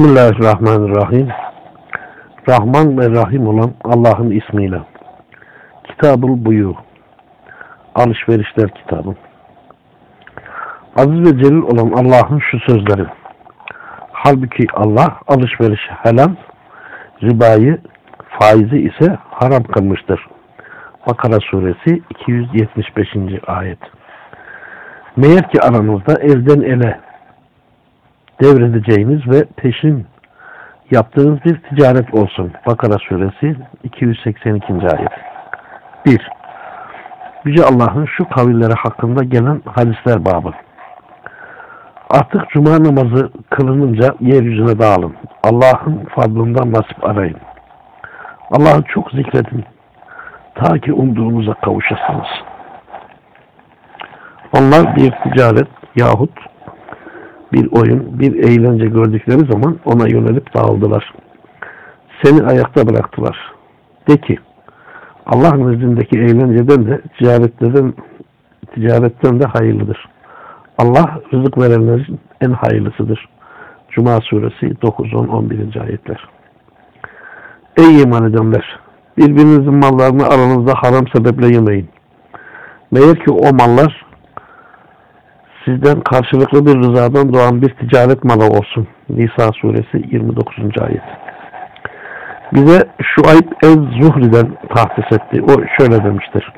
Bismillahirrahmanirrahim. Rahman ve Rahim olan Allah'ın ismiyle. Kitabul Buyu. Alışverişler kitabı. Aziz ve celil olan Allah'ın şu sözleri. Halbuki Allah alışveriş helal, ribayı, faizi ise haram kılmıştır. Bakara suresi 275. ayet. Meğer ki aranızda elden ele devredeceğiniz ve peşin yaptığınız bir ticaret olsun. Bakara suresi 282. ayet. 1. Yüce Allah'ın şu kavilleri hakkında gelen hadisler babı. Artık cuma namazı kılınınca yeryüzüne dağılın. Allah'ın fadlından nasip arayın. Allah'ı çok zikredin. Ta ki umduğunuza kavuşasınız. Onlar bir ticaret yahut bir oyun, bir eğlence gördükleri zaman ona yönelip dağıldılar. Seni ayakta bıraktılar. De ki, Allah'ın izindeki eğlenceden de ticaretten, ticaretten de hayırlıdır. Allah rızık verenlerin en hayırlısıdır. Cuma suresi 9, 10, 11. ayetler. Ey iman edenler! Birbirinizin mallarını aranızda haram sebeple yemeyin. Meğer ki o mallar sizden karşılıklı bir rızadan doğan bir ticaret malı olsun. Nisa suresi 29. ayet. Bize Şuayb el-Zuhri'den tahsis etti. O şöyle demiştir.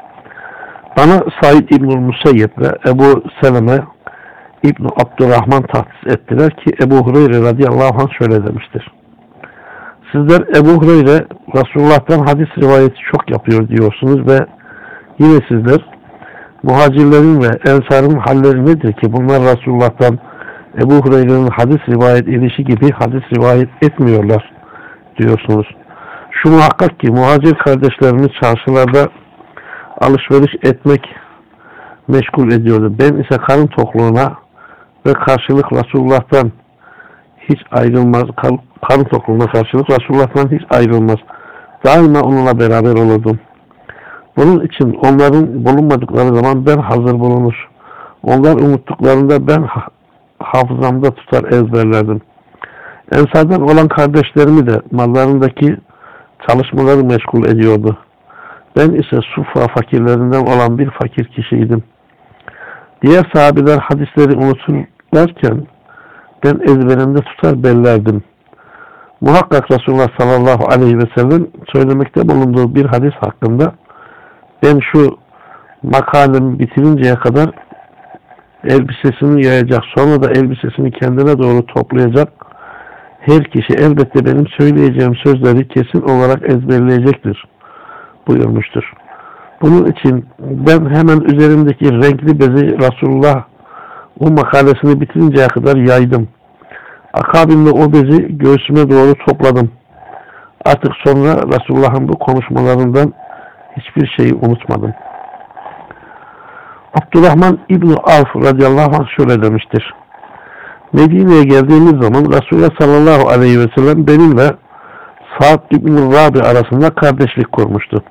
Bana Said İbn-i Musayyep ve Ebu Seleme İbn Abdurrahman tahsis ettiler ki Ebu Hureyre radıyallahu anh şöyle demiştir. Sizler Ebu Hureyre Resulullah'tan hadis rivayeti çok yapıyor diyorsunuz ve yine sizler muhacirlerin ve ensarın halleri nedir ki bunlar Resulullah'tan Ebu Hureyre'nin hadis rivayet edişi gibi hadis rivayet etmiyorlar diyorsunuz. Şu muhakkak ki muhacir kardeşlerimiz çarşılarda alışveriş etmek meşgul ediyordu. Ben ise karın tokluğuna ve karşılık Resulullah'tan hiç ayrılmaz. Karın tokluğuna karşılık Resulullah'tan hiç ayrılmaz. Daima onunla beraber olurdum. Bunun için onların bulunmadıkları zaman ben hazır bulunur. Onlar unuttuklarında ben hafızamda tutar ezberlerdim. Ensardan olan kardeşlerimi de mallarındaki çalışmaları meşgul ediyordu. Ben ise sufa fakirlerinden olan bir fakir kişiydim. Diğer sahabeler hadisleri unuturlarken ben ezberimde tutar bellerdim. Muhakkak Resulullah sallallahu aleyhi ve sellem söylemekte bulunduğu bir hadis hakkında ben şu makalemi bitirinceye kadar elbisesini yayacak sonra da elbisesini kendine doğru toplayacak her kişi elbette benim söyleyeceğim sözleri kesin olarak ezberleyecektir buyurmuştur. Bunun için ben hemen üzerimdeki renkli bezi Resulullah o makalesini bitirinceye kadar yaydım. Akabinde o bezi göğsüme doğru topladım. Artık sonra Resulullah'ın bu konuşmalarından hiçbir şeyi unutmadım. Abdurrahman İbni Avf radıyallahu anh şöyle demiştir. Medine'ye geldiğimiz zaman Resulullah sallallahu aleyhi ve sellem benimle Sa'd İbni Rabi arasında kardeşlik kurmuştu.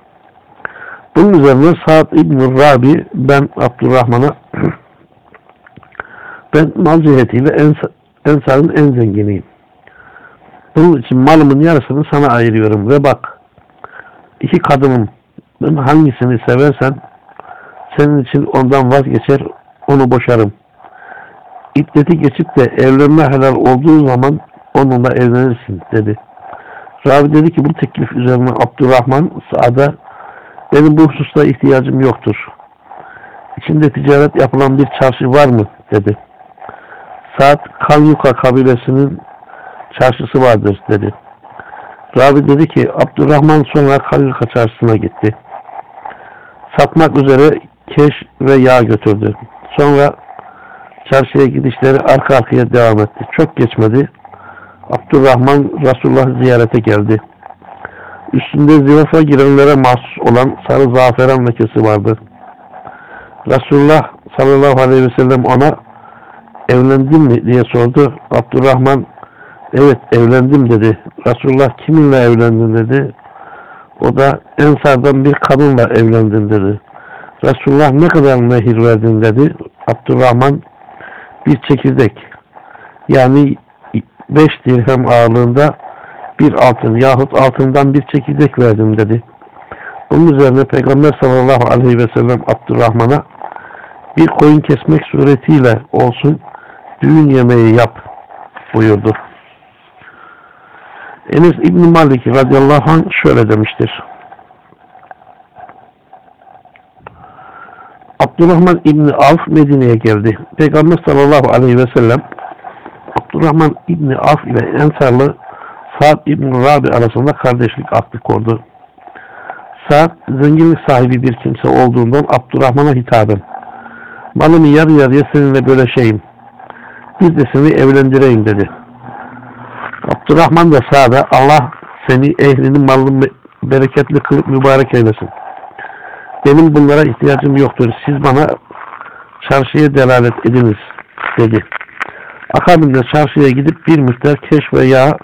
Bunun üzerine Sa'd İbni Rabi ben Abdurrahman'a ben mal cihetiyle Ensar'ın en zenginiyim. Bunun için malımın yarısını sana ayırıyorum ve bak iki kadınım hangisini seversen senin için ondan vazgeçer onu boşarım. İddeti geçip de evlenme helal olduğu zaman onunla evlenirsin dedi. Ravi dedi ki bu teklif üzerine Abdurrahman Sa'da benim bu hususta ihtiyacım yoktur. İçinde ticaret yapılan bir çarşı var mı? dedi. Saat Kanyuka kabilesinin çarşısı vardır dedi. Ravi dedi ki Abdurrahman sonra Kanyuka çarşısına gitti. Satmak üzere keş ve yağ götürdü. Sonra çarşıya gidişleri arka arkaya devam etti. Çok geçmedi. Abdurrahman Resulullah ziyarete geldi. Üstünde zivafa girenlere mahsus olan sarı zaferan lekesi vardı. Resulullah sallallahu aleyhi ve sellem ona evlendin mi diye sordu. Abdurrahman evet evlendim dedi. Resulullah kiminle evlendin dedi. O da Ensar'dan bir kadınla evlendin dedi. Resulullah ne kadar mehir verdin dedi. Abdurrahman bir çekirdek yani beş dirhem ağırlığında bir altın yahut altından bir çekirdek verdim dedi. Bunun üzerine Peygamber sallallahu aleyhi ve sellem Abdurrahman'a bir koyun kesmek suretiyle olsun düğün yemeği yap buyurdu. Enes İbn Malik radıyallahu anh şöyle demiştir. Abdurrahman İbni Avf Medine'ye geldi. Peygamber sallallahu aleyhi ve sellem Abdurrahman İbni Avf ile Ensarlı Sa'd İbni Rabi arasında kardeşlik aklı kurdu. Sa'd zenginlik sahibi bir kimse olduğundan Abdurrahman'a hitaben malımı yarı yarıya seninle böleşeyim. Bir de seni evlendireyim dedi. Abdurrahman da Sa'd'a Allah seni ehlinin malını bereketli kılıp mübarek eylesin. Benim bunlara ihtiyacım yoktur. Siz bana çarşıya delalet ediniz dedi. Akabinde çarşıya gidip bir miktar keş ve yağ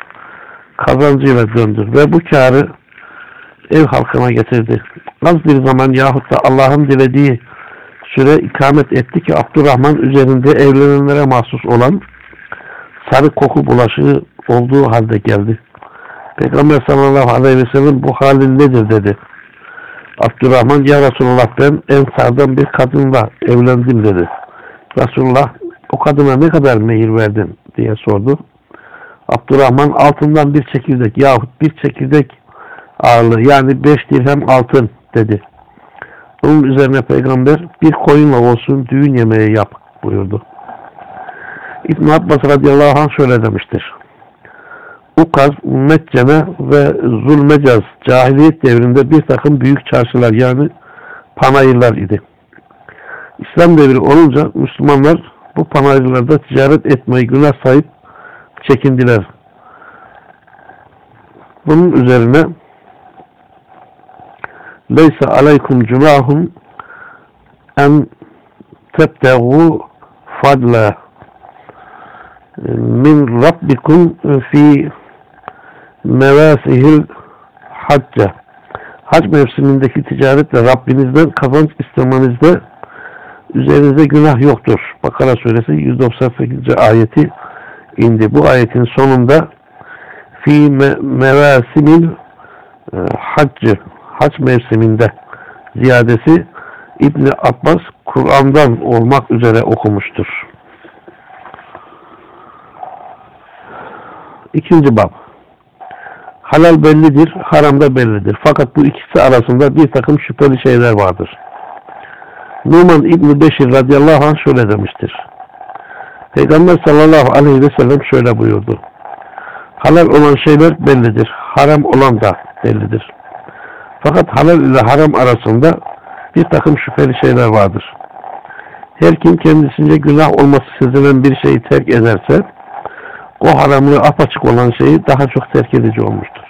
kazancıyla döndü ve bu karı ev halkına getirdi. Az bir zaman yahut da Allah'ın dilediği süre ikamet etti ki Abdurrahman üzerinde evlenenlere mahsus olan sarı koku bulaşığı olduğu halde geldi. Peygamber sallallahu aleyhi ve sellem bu halin nedir dedi. Abdurrahman ya Resulullah ben Ensar'dan bir kadınla evlendim dedi. Resulullah o kadına ne kadar mehir verdin diye sordu. Abdurrahman altından bir çekirdek yahut bir çekirdek ağırlığı yani beş dirhem altın dedi. Bunun üzerine peygamber bir koyunla olsun düğün yemeği yap buyurdu. İbn Abbas radıyallahu anh şöyle demiştir. Ukaz, Meccene ve Zulmecaz cahiliyet devrinde bir takım büyük çarşılar yani panayırlar idi. İslam devri olunca Müslümanlar bu panayırlarda ticaret etmeyi günah sahip çekindiler. Bunun üzerine leysa aleykum cunahum en tebtegu fadla min rabbikum fi mevasihil hacca hac mevsimindeki ticaretle Rabbinizden kazanç istemenizde üzerinize günah yoktur. Bakara suresi 198. ayeti indi. Bu ayetin sonunda fi mevasimil e, haccı hac mevsiminde ziyadesi İbni Abbas Kur'an'dan olmak üzere okumuştur. İkinci bab. Halal bellidir, haram da bellidir. Fakat bu ikisi arasında bir takım şüpheli şeyler vardır. Numan İbni Beşir radıyallahu anh şöyle demiştir. Peygamber sallallahu aleyhi ve sellem şöyle buyurdu. Halal olan şeyler bellidir, haram olan da bellidir. Fakat halal ile haram arasında bir takım şüpheli şeyler vardır. Her kim kendisince günah olması sezilen bir şeyi terk ederse, o haramlığı apaçık olan şeyi daha çok terk edici olmuştur.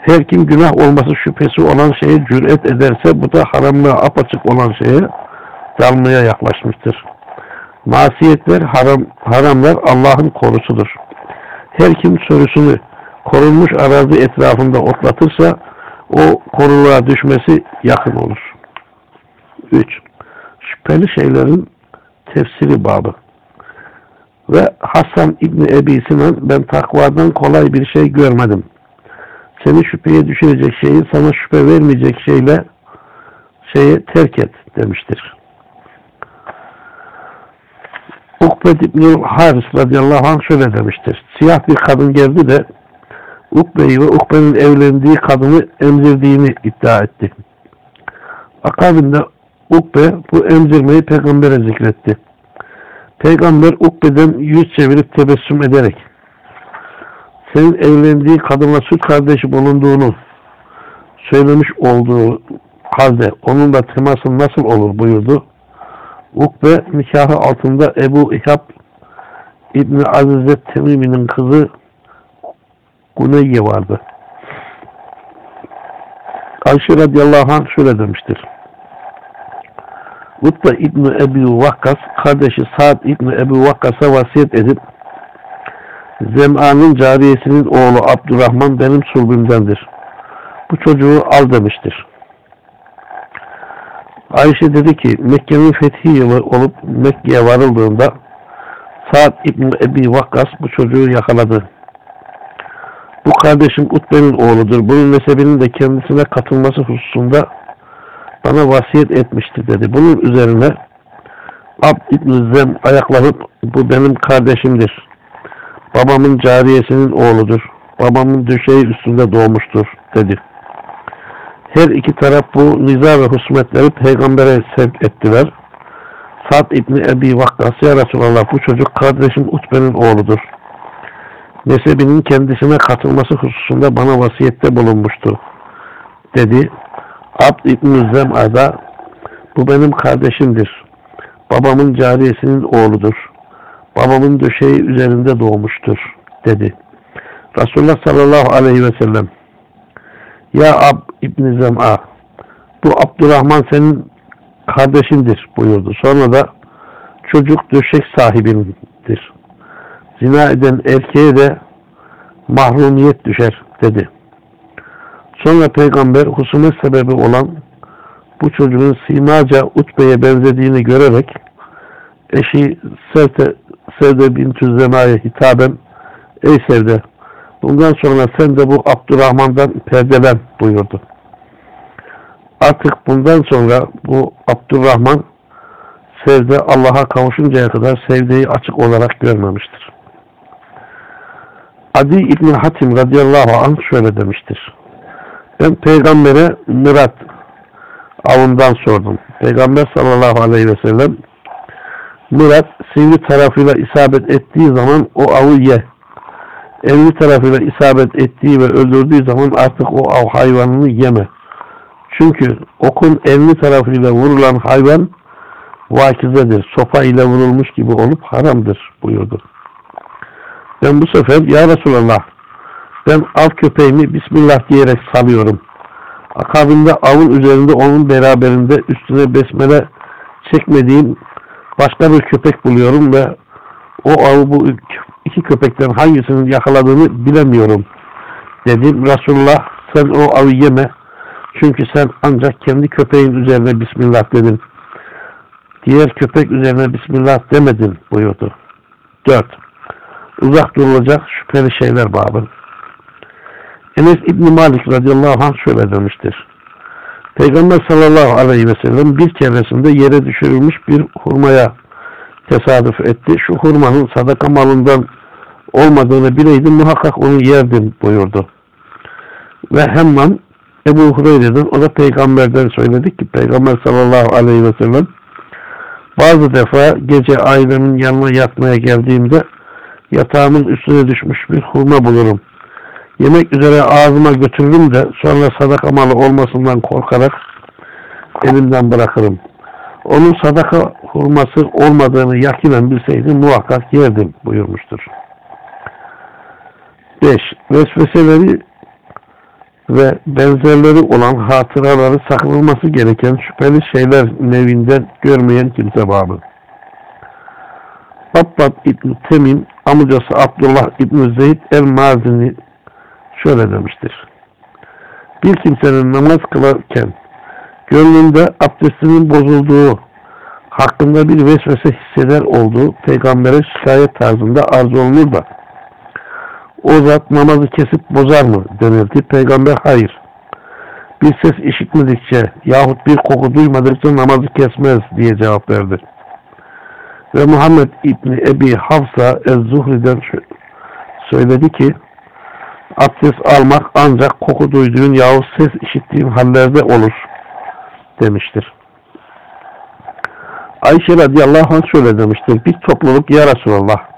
Her kim günah olması şüphesi olan şeye cüret ederse, bu da haramlığı apaçık olan şeye dalmaya yaklaşmıştır. Masiyetler, haram, haramlar Allah'ın korusudur. Her kim sürüsünü korunmuş arazi etrafında otlatırsa, o koruluğa düşmesi yakın olur. 3. Şüpheli şeylerin tefsiri babı. Ve Hasan İbni Ebi Sinan ben takvadan kolay bir şey görmedim. Seni şüpheye düşürecek şeyi sana şüphe vermeyecek şeyle şeye terk et demiştir. Ukbet İbni Haris radıyallahu anh şöyle demiştir. Siyah bir kadın geldi de Ukbe'yi ve Ukbe'nin evlendiği kadını emzirdiğini iddia etti. Akabinde Ukbe bu emzirmeyi peygambere zikretti. Peygamber Ukbe'den yüz çevirip tebessüm ederek senin evlendiği kadınla süt kardeşi bulunduğunu söylemiş olduğu halde onunla temasın nasıl olur buyurdu. Ukbe nikahı altında Ebu İhab İbni Azizet Temimi'nin kızı Guneyye vardı. Ayşe radıyallahu anh şöyle demiştir. Utba İbni Ebu Vakkas kardeşi Sa'd İbni Ebu Vakkas'a vasiyet edip Zem'an'ın cariyesinin oğlu Abdurrahman benim sulbümdendir. Bu çocuğu al demiştir. Ayşe dedi ki Mekke'nin fethi yılı olup Mekke'ye varıldığında Sa'd İbni Ebi Vakkas bu çocuğu yakaladı. Bu kardeşim Utbe'nin oğludur. Bunun nesebinin de kendisine katılması hususunda bana vasiyet etmişti dedi. Bunun üzerine Abd İbni Zem ayaklanıp bu benim kardeşimdir. Babamın cariyesinin oğludur. Babamın düşeği üstünde doğmuştur dedi. Her iki taraf bu niza ve husmetleri peygambere sevk ettiler. Sa'd İbni Ebi Vakkas ya Resulallah bu çocuk kardeşim Utbe'nin oğludur. Nesebinin kendisine katılması hususunda bana vasiyette bulunmuştu. Dedi. Abd İbni Zem'a da bu benim kardeşimdir. Babamın cariyesinin oğludur. Babamın döşeği üzerinde doğmuştur. Dedi. Resulullah sallallahu aleyhi ve sellem Ya Ab İbni Zem'a bu Abdurrahman senin kardeşindir buyurdu. Sonra da çocuk döşek sahibindir. Zina eden erkeğe de mahrumiyet düşer dedi. Sonra peygamber husumet sebebi olan bu çocuğun simaca Utbe'ye benzediğini görerek eşi Sevde, Sevde bintü Zema'ya hitaben Ey Sevde bundan sonra sen de bu Abdurrahman'dan perdelen buyurdu. Artık bundan sonra bu Abdurrahman Sevde Allah'a kavuşuncaya kadar sevdeyi açık olarak görmemiştir. Adi İbni Hatim radıyallahu anh şöyle demiştir. Ben peygambere Murat avından sordum. Peygamber sallallahu aleyhi ve sellem Murat sivri tarafıyla isabet ettiği zaman o avı ye. Elli tarafıyla isabet ettiği ve öldürdüğü zaman artık o av hayvanını yeme. Çünkü okun elli tarafıyla vurulan hayvan vakizedir. Sopa ile vurulmuş gibi olup haramdır buyurdu. Ben bu sefer ya Resulallah ben av köpeğimi Bismillah diyerek salıyorum. Akabinde avın üzerinde onun beraberinde üstüne besmele çekmediğim başka bir köpek buluyorum ve o avı bu iki köpekten hangisinin yakaladığını bilemiyorum. Dedim Resulullah sen o avı yeme. Çünkü sen ancak kendi köpeğin üzerine Bismillah dedin. Diğer köpek üzerine Bismillah demedin buyurdu. 4. Uzak durulacak şüpheli şeyler babı. Enes İbni Malik radıyallahu anh şöyle demiştir. Peygamber sallallahu aleyhi ve sellem bir keresinde yere düşürülmüş bir hurmaya tesadüf etti. Şu hurmanın sadaka malından olmadığını bileydim muhakkak onu yerdim buyurdu. Ve hemen Ebu Hureyre'den o da peygamberden söyledik ki peygamber sallallahu aleyhi ve sellem bazı defa gece ailemin yanına yatmaya geldiğimde yatağımın üstüne düşmüş bir hurma bulurum. Yemek üzere ağzıma götürürüm de sonra sadaka malı olmasından korkarak elimden bırakırım. Onun sadaka hurması olmadığını yakinen bilseydim muhakkak yerdim buyurmuştur. 5. Vesveseleri ve benzerleri olan hatıraları saklanması gereken şüpheli şeyler nevinden görmeyen kimse babı. Abbad İbn Temim amcası Abdullah İbn Zeyd el-Mazini şöyle demiştir. Bir kimsenin namaz kılarken gönlünde abdestinin bozulduğu hakkında bir vesvese hisseder olduğu peygambere şikayet tarzında arz olunur da o zat namazı kesip bozar mı denildi. Peygamber hayır. Bir ses işitmedikçe yahut bir koku duymadıkça namazı kesmez diye cevap verdi. Ve Muhammed İbni Ebi Hafsa Ez-Zuhri'den söyledi ki abdest almak ancak koku duyduğun yahut ses işittiğin hallerde olur demiştir. Ayşe radıyallahu anh şöyle demiştir. Bir topluluk ya Resulallah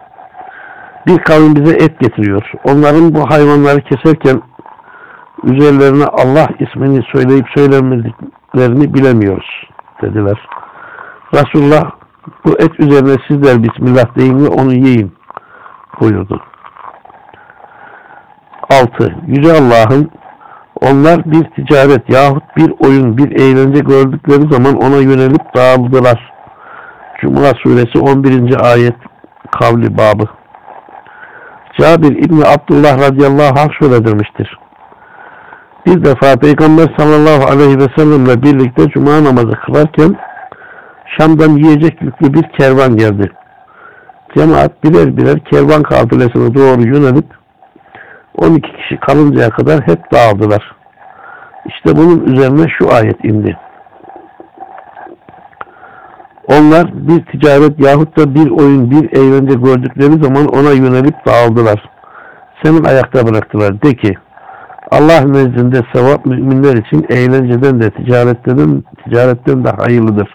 bir kavim bize et getiriyor. Onların bu hayvanları keserken üzerlerine Allah ismini söyleyip söylemediklerini bilemiyoruz dediler. Resulullah bu et üzerine sizler Bismillah deyin ve onu yiyin buyurdu. 6. Yüce Allah'ın onlar bir ticaret yahut bir oyun, bir eğlence gördükleri zaman ona yönelip dağıldılar. Cuma suresi 11. ayet kavli babı. Cabir İbni Abdullah radıyallahu anh şöyle demiştir. Bir defa Peygamber sallallahu aleyhi ve sellemle birlikte cuma namazı kılarken Şam'dan yiyecek yüklü bir kervan geldi. Cemaat birer birer kervan kafilesine doğru yönelip 12 kişi kalıncaya kadar hep dağıldılar. İşte bunun üzerine şu ayet indi. Onlar bir ticaret yahut da bir oyun, bir eğlence gördükleri zaman ona yönelip dağıldılar. Seni ayakta bıraktılar. De ki, Allah nezdinde sevap müminler için eğlenceden de ticaretten, ticaretten de hayırlıdır.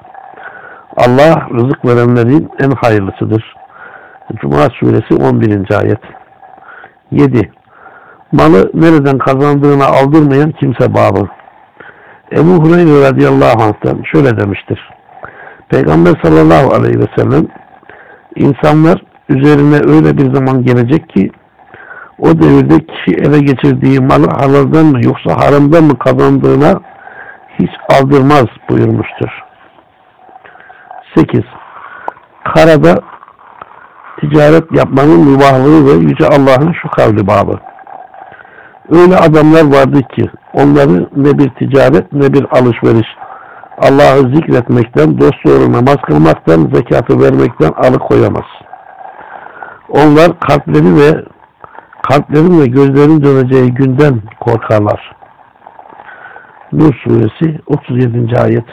Allah rızık verenlerin en hayırlısıdır. Cuma suresi 11. ayet. 7. Malı nereden kazandığına aldırmayan kimse babı. Ebu Hureyre radıyallahu anh'tan şöyle demiştir. Peygamber sallallahu aleyhi ve sellem insanlar üzerine öyle bir zaman gelecek ki o devirde kişi ele geçirdiği malı halaldan mı yoksa haramdan mı kazandığına hiç aldırmaz buyurmuştur. 8. Karada ticaret yapmanın mübahlığı ve Yüce Allah'ın şu kavli babı. Öyle adamlar vardı ki onları ne bir ticaret ne bir alışveriş Allah'ı zikretmekten, dost doğru namaz kılmaktan, zekatı vermekten alıkoyamaz. Onlar kalpleri ve kalplerin ve gözlerin döneceği günden korkarlar. Nur suresi 37. ayet.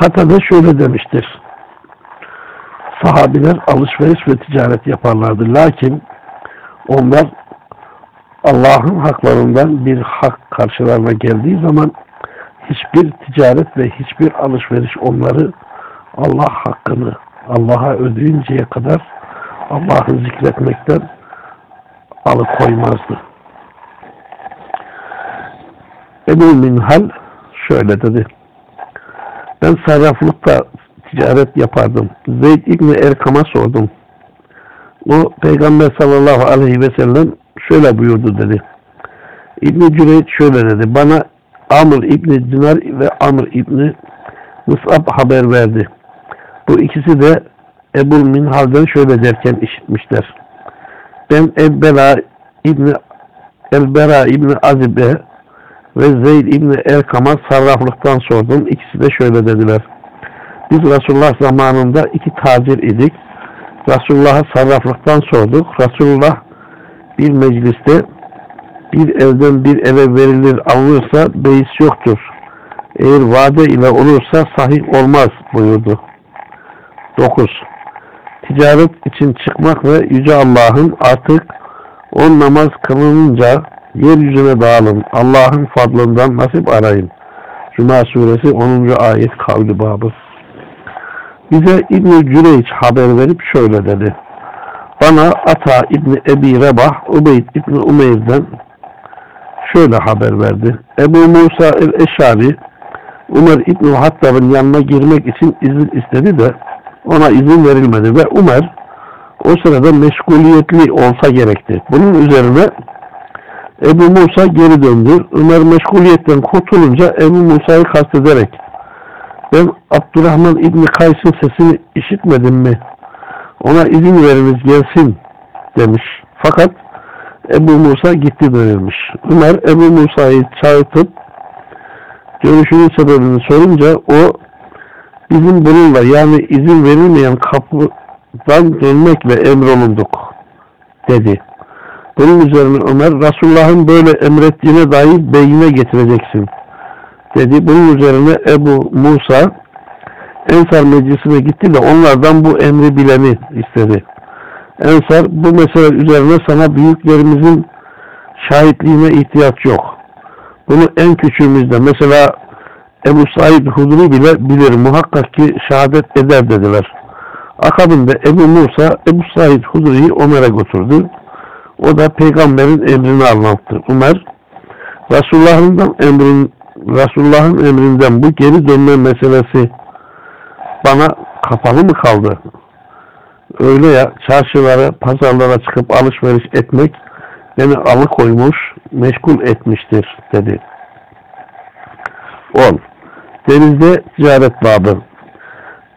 Kata'da şöyle demiştir. Sahabiler alışveriş ve ticaret yaparlardı. Lakin onlar Allah'ın haklarından bir hak karşılarına geldiği zaman hiçbir ticaret ve hiçbir alışveriş onları Allah hakkını Allah'a ödeyünceye kadar Allah'ı zikretmekten alıkoymazdı. Ebu Minhal şöyle dedi. Ben sarraflıkta ticaret yapardım. Zeyd İbni Erkam'a sordum. O Peygamber sallallahu aleyhi ve sellem şöyle buyurdu dedi. İbni şöyle dedi. Bana Amr İbni Dinar ve Amr İbni Mus'ab haber verdi. Bu ikisi de Ebu Minhal'den şöyle derken işitmişler. Ben Elbera İbni Elbera İbni Azibe ve Zeyd İbni Erkam'a sarraflıktan sordum. İkisi de şöyle dediler. Biz Resulullah zamanında iki tacir idik. Resulullah'a sarraflıktan sorduk. Resulullah bir mecliste bir evden bir eve verilir alınırsa beis yoktur. Eğer vade ile olursa sahih olmaz buyurdu. 9. Ticaret için çıkmak ve Yüce Allah'ın artık on namaz kılınınca yeryüzüne dağılın. Allah'ın fadlından nasip arayın. Cuma suresi 10. ayet kavli babı. Bize İbn-i Cüreyç haber verip şöyle dedi. Bana Ata İbni Ebi Rebah, Ubeyd İbni Umeyr'den şöyle haber verdi. Ebu Musa el-Eşari Umar İbni Hattab'ın yanına girmek için izin istedi de ona izin verilmedi ve Umar o sırada meşguliyetli olsa gerekti. Bunun üzerine Ebu Musa geri döndü. Ömer meşguliyetten kurtulunca Ebu Musa'yı kastederek ben Abdurrahman İbni Kays'ın sesini işitmedim mi? Ona izin veriniz gelsin demiş. Fakat Ebu Musa gitti dönülmüş. Ömer Ebu Musa'yı çağırtıp görüşünün sebebini sorunca o bizim bununla yani izin verilmeyen kapıdan dönmekle emrolunduk dedi. Bunun üzerine Ömer Resulullah'ın böyle emrettiğine dair beyine getireceksin dedi. Bunun üzerine Ebu Musa Ensar meclisine gitti de onlardan bu emri bileni istedi. Ensar bu mesele üzerine sana büyüklerimizin şahitliğine ihtiyaç yok. Bunu en küçüğümüzde mesela Ebu Said Hudri bile bilir muhakkak ki şehadet eder dediler. Akabinde Ebu Musa Ebu Said Hudri'yi Ömer'e götürdü. O da peygamberin emrini anlattı. Ömer Resulullah'ın emrin Resulullah'ın emrinden bu geri dönme meselesi bana kapalı mı kaldı? Öyle ya çarşılara, pazarlara çıkıp alışveriş etmek beni alıkoymuş, meşgul etmiştir dedi. 10. Denizde ticaret babı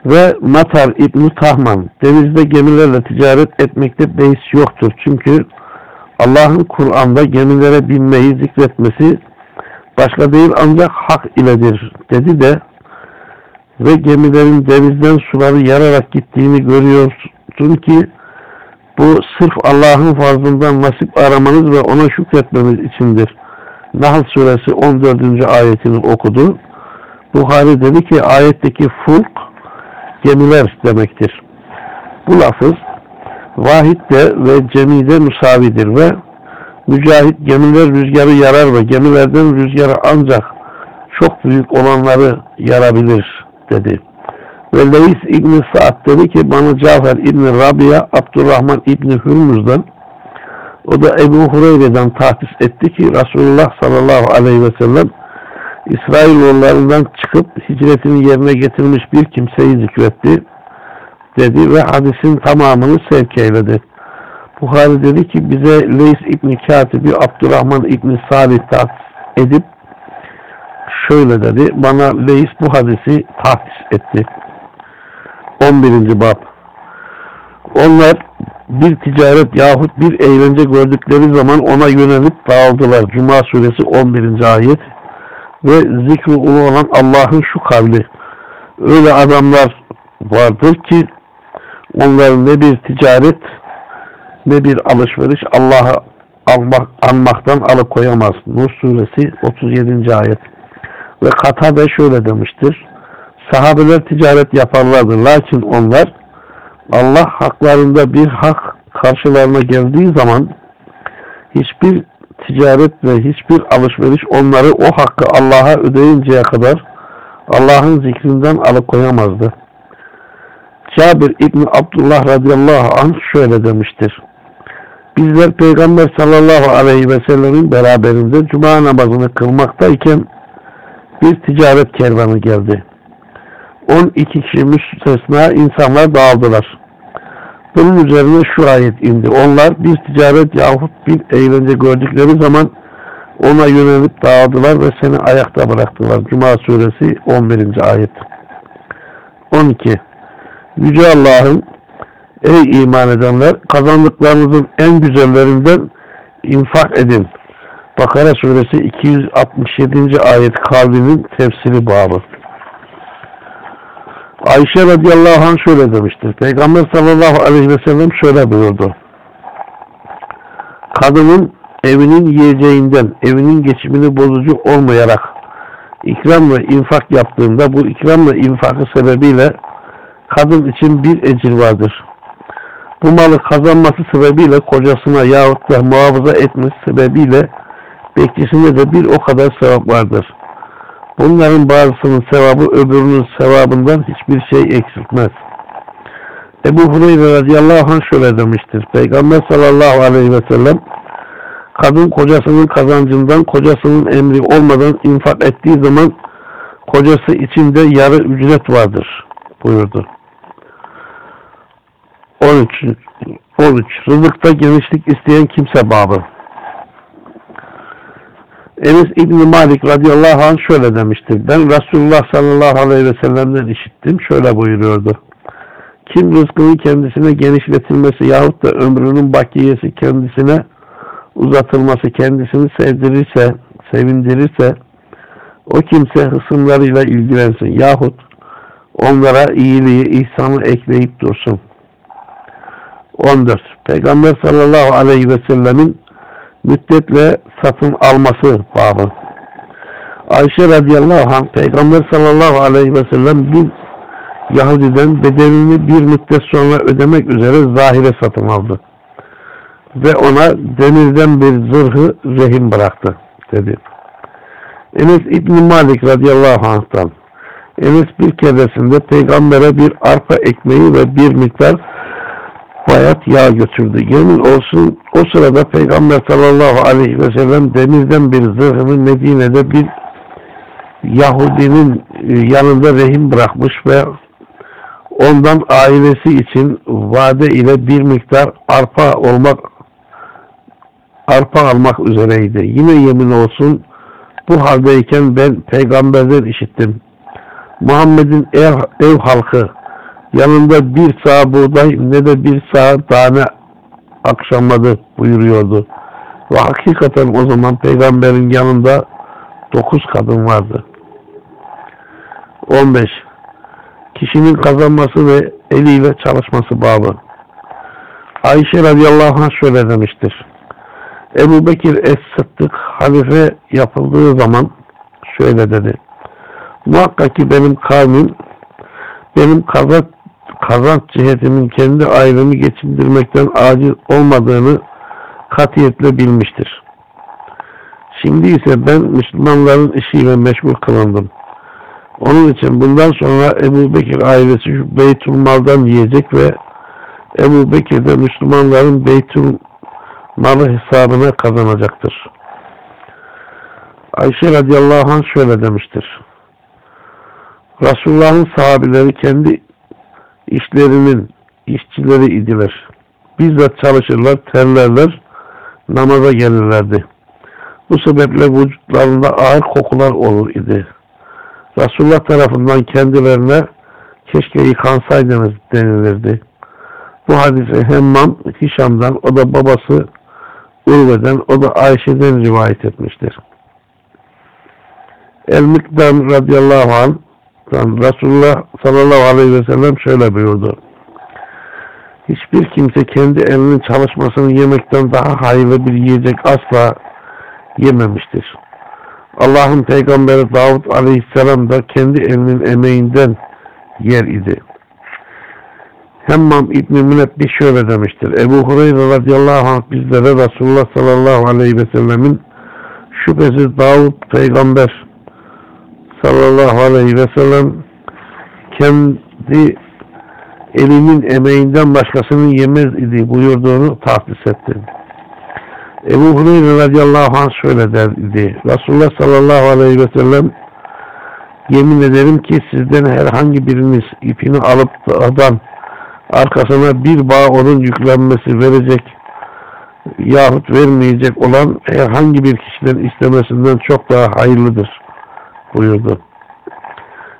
ve Matar İbn Tahman denizde gemilerle ticaret etmekte beis yoktur. Çünkü Allah'ın Kur'an'da gemilere binmeyi zikretmesi başka değil ancak hak iledir dedi de ve gemilerin denizden suları yararak gittiğini görüyor ki bu sırf Allah'ın fazlından nasip aramanız ve ona şükretmeniz içindir. Nahl suresi 14. ayetini okudu. Buhari dedi ki ayetteki fulk gemiler demektir. Bu lafız vahidde ve cemide müsavidir ve mücahit gemiler rüzgarı yarar ve gemilerden rüzgarı ancak çok büyük olanları yarabilir dedi. Ve Leys İbni Sa'd dedi ki bana Cafer İbni Rabia Abdurrahman İbni Hürmüz'den o da Ebu Hureyre'den tahsis etti ki Resulullah sallallahu aleyhi ve sellem İsrailoğullarından çıkıp hicretini yerine getirmiş bir kimseyi zikretti dedi ve hadisin tamamını sevk eyledi. Buhari dedi ki bize Leys İbni Katibi Abdurrahman İbni Salih tahsis edip şöyle dedi. Bana Leys bu hadisi tahsis etti. 11. bab Onlar bir ticaret yahut bir eğlence gördükleri zaman ona yönelip dağıldılar. Cuma suresi 11. ayet ve zikru ulu olan Allah'ın şu kavli öyle adamlar vardır ki onların ne bir ticaret ne bir alışveriş Allah'ı almak, anmaktan alıkoyamaz. Nur suresi 37. ayet ve Katabe şöyle demiştir sahabeler ticaret yaparlardı. Lakin onlar Allah haklarında bir hak karşılarına geldiği zaman hiçbir ticaret ve hiçbir alışveriş onları o hakkı Allah'a ödeyinceye kadar Allah'ın zikrinden alıkoyamazdı. Cabir İbni Abdullah radıyallahu anh şöyle demiştir. Bizler Peygamber sallallahu aleyhi ve sellemin beraberinde cuma namazını kılmaktayken bir ticaret kervanı geldi. 12 kişi müstesna insanlar dağıldılar. Bunun üzerine şu ayet indi. Onlar bir ticaret yahut bir eğlence gördükleri zaman ona yönelip dağıldılar ve seni ayakta bıraktılar. Cuma suresi 11. ayet. 12. Yüce Allah'ın Ey iman edenler kazandıklarınızın en güzellerinden infak edin. Bakara suresi 267. ayet kavlinin tefsiri babı. Ayşe radıyallahu anh şöyle demiştir. Peygamber sallallahu aleyhi ve sellem şöyle buyurdu. Kadının evinin yiyeceğinden, evinin geçimini bozucu olmayarak ikram ve infak yaptığında bu ikram ve infakı sebebiyle kadın için bir ecir vardır. Bu malı kazanması sebebiyle kocasına yahut da muhafaza etmesi sebebiyle bekçisinde de bir o kadar sevap vardır. Bunların bazısının sevabı öbürünün sevabından hiçbir şey eksiltmez. Ebu Hureyre radıyallahu anh şöyle demiştir. Peygamber sallallahu aleyhi ve sellem kadın kocasının kazancından kocasının emri olmadan infak ettiği zaman kocası içinde yarı ücret vardır buyurdu. 13. 13. Rızıkta genişlik isteyen kimse babı. Enes İbni Malik radıyallahu anh şöyle demiştir. Ben Resulullah sallallahu aleyhi ve sellem'den işittim. Şöyle buyuruyordu. Kim rızkının kendisine genişletilmesi yahut da ömrünün bakiyesi kendisine uzatılması kendisini sevdirirse, sevindirirse o kimse hısımlarıyla ilgilensin yahut onlara iyiliği, ihsanı ekleyip dursun. 14. Peygamber sallallahu aleyhi ve sellemin müddetle satın alması babı. Ayşe radıyallahu anh Peygamber sallallahu aleyhi ve sellem bir Yahudiden bedelini bir müddet sonra ödemek üzere zahire satın aldı. Ve ona demirden bir zırhı rehin bıraktı dedi. Enes İbni Malik radıyallahu anh'tan Enes bir keresinde peygambere bir arpa ekmeği ve bir miktar bayat yağ götürdü. Yemin olsun o sırada Peygamber sallallahu aleyhi ve sellem demirden bir zırhını Medine'de bir Yahudinin e, yanında rehin bırakmış ve ondan ailesi için vade ile bir miktar arpa olmak arpa almak üzereydi. Yine yemin olsun bu haldeyken ben peygamberden işittim. Muhammed'in ev, ev halkı yanında bir sağ buğday ne de bir sağ tane akşamladı buyuruyordu. Ve hakikaten o zaman peygamberin yanında dokuz kadın vardı. 15. Kişinin kazanması ve eliyle çalışması bağlı. Ayşe radıyallahu anh şöyle demiştir. Ebu Bekir Es-Sıddık halife yapıldığı zaman şöyle dedi. Muhakkak ki benim kavmim benim kazanç, kazanç cihetimin kendi ailemi geçindirmekten aciz olmadığını katiyetle bilmiştir. Şimdi ise ben Müslümanların işiyle meşgul kılındım. Onun için bundan sonra Ebu Bekir ailesi şu yiyecek ve Ebu Bekir de Müslümanların Beytül malı hesabına kazanacaktır. Ayşe radıyallahu anh şöyle demiştir. Resulullah'ın sahabileri kendi işlerinin işçileri idiler. Bizzat çalışırlar, terlerler, namaza gelirlerdi. Bu sebeple vücutlarında ağır kokular olur idi. Resulullah tarafından kendilerine keşke yıkansaydınız denilirdi. Bu hadise Hemmam Hişam'dan, o da babası Urve'den, o da Ayşe'den rivayet etmiştir. El-Mikdam radıyallahu anh'tan Resulullah sallallahu aleyhi ve sellem şöyle buyurdu. Hiçbir kimse kendi elinin çalışmasını yemekten daha hayırlı bir yiyecek asla yememiştir. Allah'ın peygamberi Davud aleyhisselam da kendi elinin emeğinden yer idi. Hemmam İbni Münebbih şöyle demiştir. Ebu Hureyre radıyallahu anh bizlere Resulullah sallallahu aleyhi ve sellemin şüphesiz Davud peygamber sallallahu aleyhi ve sellem kendi elinin emeğinden başkasının yemez idi buyurduğunu tahsis etti. Ebu Hureyre radıyallahu anh şöyle derdi. Resulullah sallallahu aleyhi ve sellem yemin ederim ki sizden herhangi biriniz ipini alıp adam arkasına bir bağ onun yüklenmesi verecek yahut vermeyecek olan herhangi bir kişiden istemesinden çok daha hayırlıdır buyurdu.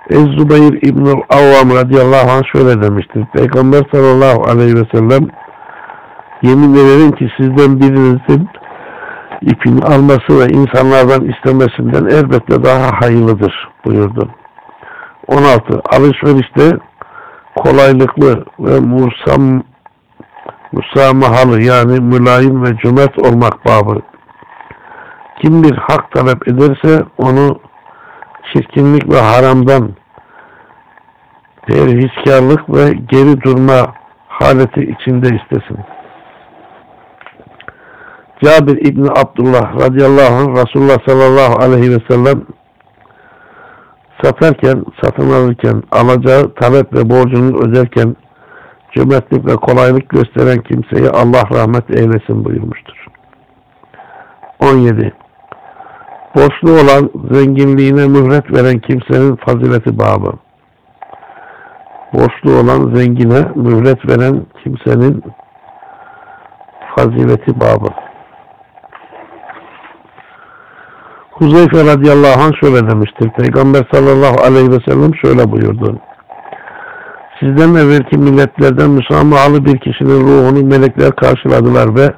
Ez-Zubayr İbnül Avvam radıyallahu anh şöyle demiştir. Peygamber sallallahu aleyhi ve sellem yemin ederim ki sizden birinizin ipini alması ve insanlardan istemesinden elbette daha hayırlıdır buyurdu. 16. Alışverişte kolaylıklı ve mursam musamahalı yani mülayim ve cömert olmak babı. Kim bir hak talep ederse onu çirkinlik ve haramdan perhiskarlık ve geri durma haleti içinde istesin. Cabir İbni Abdullah radıyallahu anh Resulullah sallallahu aleyhi ve sellem satarken, satın alırken, alacağı talep ve borcunu öderken cömertlik ve kolaylık gösteren kimseye Allah rahmet eylesin buyurmuştur. 17. Borçlu olan zenginliğine mühlet veren kimsenin fazileti babı. Borçlu olan zengine mühlet veren kimsenin fazileti babı. Huzeyfe radıyallahu anh şöyle demiştir. Peygamber sallallahu aleyhi ve sellem şöyle buyurdu. Sizden evvelki milletlerden müsamahalı bir kişinin ruhunu melekler karşıladılar ve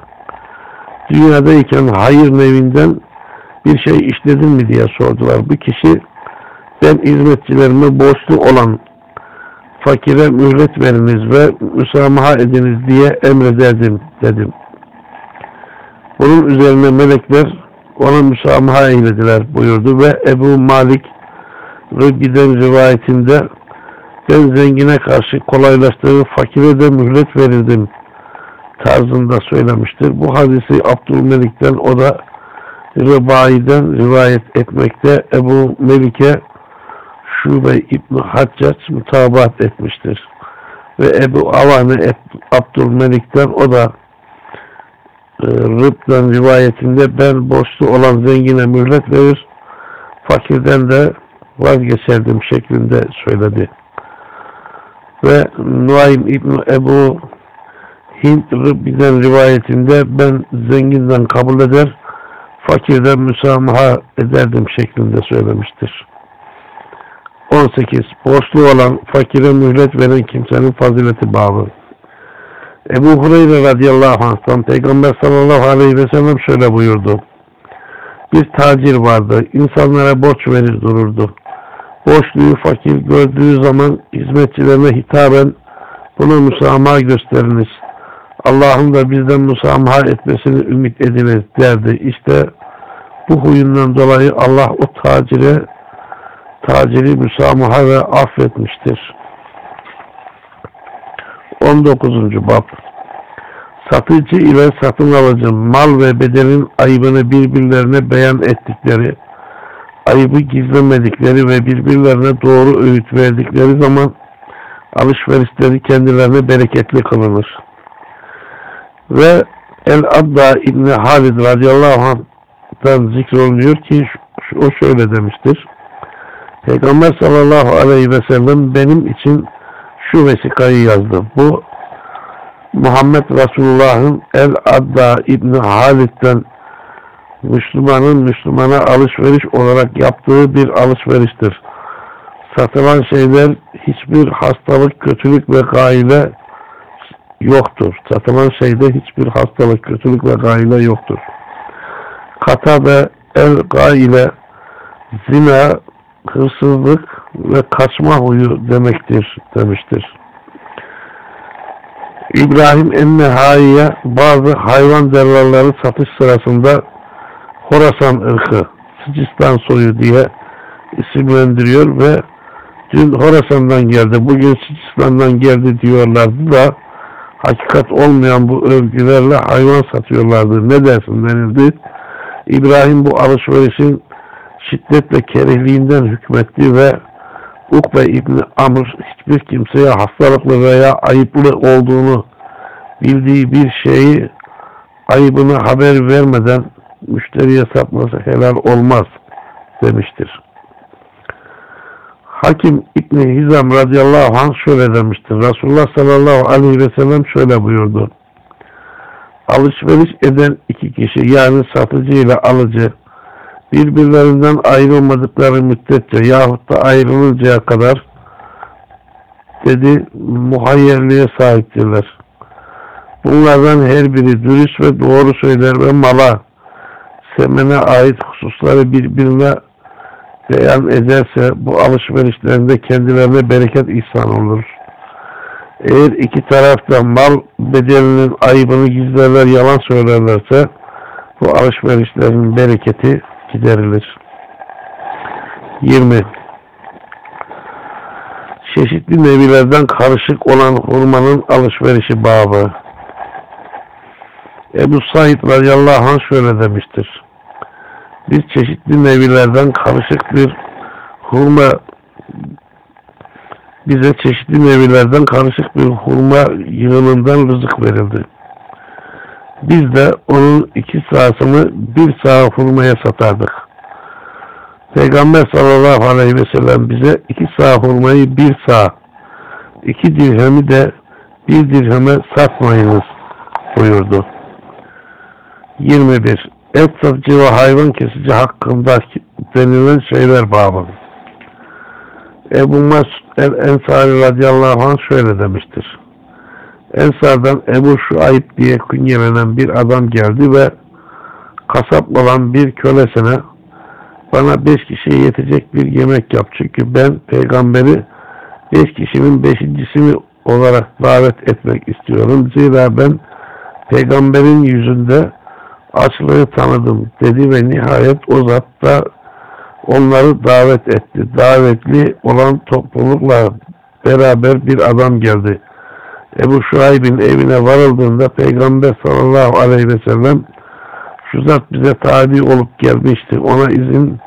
dünyadayken hayır nevinden bir şey işledin mi diye sordular. Bu kişi ben hizmetçilerime borçlu olan fakire mühlet veriniz ve müsamaha ediniz diye emrederdim dedim. Bunun üzerine melekler ona müsamaha eylediler buyurdu ve Ebu Malik Rıggi'den rivayetinde ben zengine karşı kolaylaştığı fakire de mühlet verirdim tarzında söylemiştir. Bu hadisi Abdülmelik'ten o da Rıbai'den rivayet etmekte Ebu Melik'e Şube İbni Haccac mutabat etmiştir. Ve Ebu Avane Abdülmelik'ten o da e, Rıb'dan rivayetinde ben borçlu olan zengine mühlet verir, fakirden de vazgeçerdim şeklinde söyledi. Ve Nuaym İbni Ebu Hint Rıbbi'den rivayetinde ben zenginden kabul eder, fakirden müsamaha ederdim şeklinde söylemiştir. 18. Borçlu olan fakire mühlet veren kimsenin fazileti babı. Ebu Hureyre radıyallahu anh'tan Peygamber sallallahu aleyhi ve sellem şöyle buyurdu. Bir tacir vardı. İnsanlara borç verir dururdu. Borçluyu fakir gördüğü zaman hizmetçilerine hitaben buna müsamaha gösteriniz. Allah'ın da bizden musamaha etmesini ümit ediniz derdi. İşte bu huyundan dolayı Allah o tacire taciri müsamaha ve affetmiştir. 19. Bab Satıcı ile satın alıcı mal ve bedenin ayıbını birbirlerine beyan ettikleri, ayıbı gizlemedikleri ve birbirlerine doğru öğüt verdikleri zaman alışverişleri kendilerine bereketli kılınır. Ve El-Adda İbni Halid radıyallahu anh'tan zikrolunuyor ki o şöyle demiştir. Peygamber sallallahu aleyhi ve sellem benim için şu vesikayı yazdı. Bu Muhammed Resulullah'ın El-Adda İbni Halid'den Müslümanın Müslümana alışveriş olarak yaptığı bir alışveriştir. Satılan şeyler hiçbir hastalık, kötülük ve gaile yoktur. Satılan şeyde hiçbir hastalık, kötülük ve gaile yoktur. Kata ve el gaile zina, hırsızlık ve kaçma huyu demektir demiştir. İbrahim Ennehai'ye bazı hayvan dellalları satış sırasında Horasan ırkı, Sıcistan soyu diye isimlendiriyor ve dün Horasan'dan geldi, bugün Sicistan'dan geldi diyorlardı da hakikat olmayan bu övgülerle hayvan satıyorlardı. Ne dersin denildi. İbrahim bu alışverişin şiddetle kerihliğinden hükmetti ve Ukbe İbni Amr hiçbir kimseye hastalıklı veya ayıplı olduğunu bildiği bir şeyi ayıbını haber vermeden müşteriye satması helal olmaz demiştir. Hakim İbni Hizam radıyallahu anh şöyle demiştir. Resulullah sallallahu aleyhi ve sellem şöyle buyurdu. Alışveriş eden iki kişi yani satıcı ile alıcı birbirlerinden ayrılmadıkları müddetçe yahut da ayrılıncaya kadar dedi muhayyerliğe sahiptirler. Bunlardan her biri dürüst ve doğru söyler ve mala semene ait hususları birbirine beyan ederse bu alışverişlerinde kendilerine bereket ihsan olur. Eğer iki tarafta mal bedelinin ayıbını gizlerler, yalan söylerlerse bu alışverişlerin bereketi giderilir. 20. Çeşitli nevilerden karışık olan hurmanın alışverişi babı. Ebu Said radıyallahu anh şöyle demiştir. Biz çeşitli nevilerden karışık bir hurma bize çeşitli nevilerden karışık bir hurma yığınından rızık verildi. Biz de onun iki sahasını bir sağ hurmaya satardık. Peygamber sallallahu aleyhi ve sellem bize iki sağ hurmayı bir sağ, iki dirhemi de bir dirheme satmayınız buyurdu. 21. Et satıcı ve hayvan kesici hakkında denilen şeyler babı. Ebu Mesud el-Ensari radıyallahu anh şöyle demiştir. Ensardan Ebu Şuayb diye künyelenen bir adam geldi ve kasap olan bir kölesine bana beş kişiye yetecek bir yemek yap. Çünkü ben peygamberi beş kişinin beşincisini olarak davet etmek istiyorum. Zira ben peygamberin yüzünde açlığı tanıdım dedi ve nihayet o zat da onları davet etti. Davetli olan toplulukla beraber bir adam geldi. Ebu Şuayb'in evine varıldığında Peygamber sallallahu aleyhi ve sellem şu zat bize tabi olup gelmiştir. Ona izin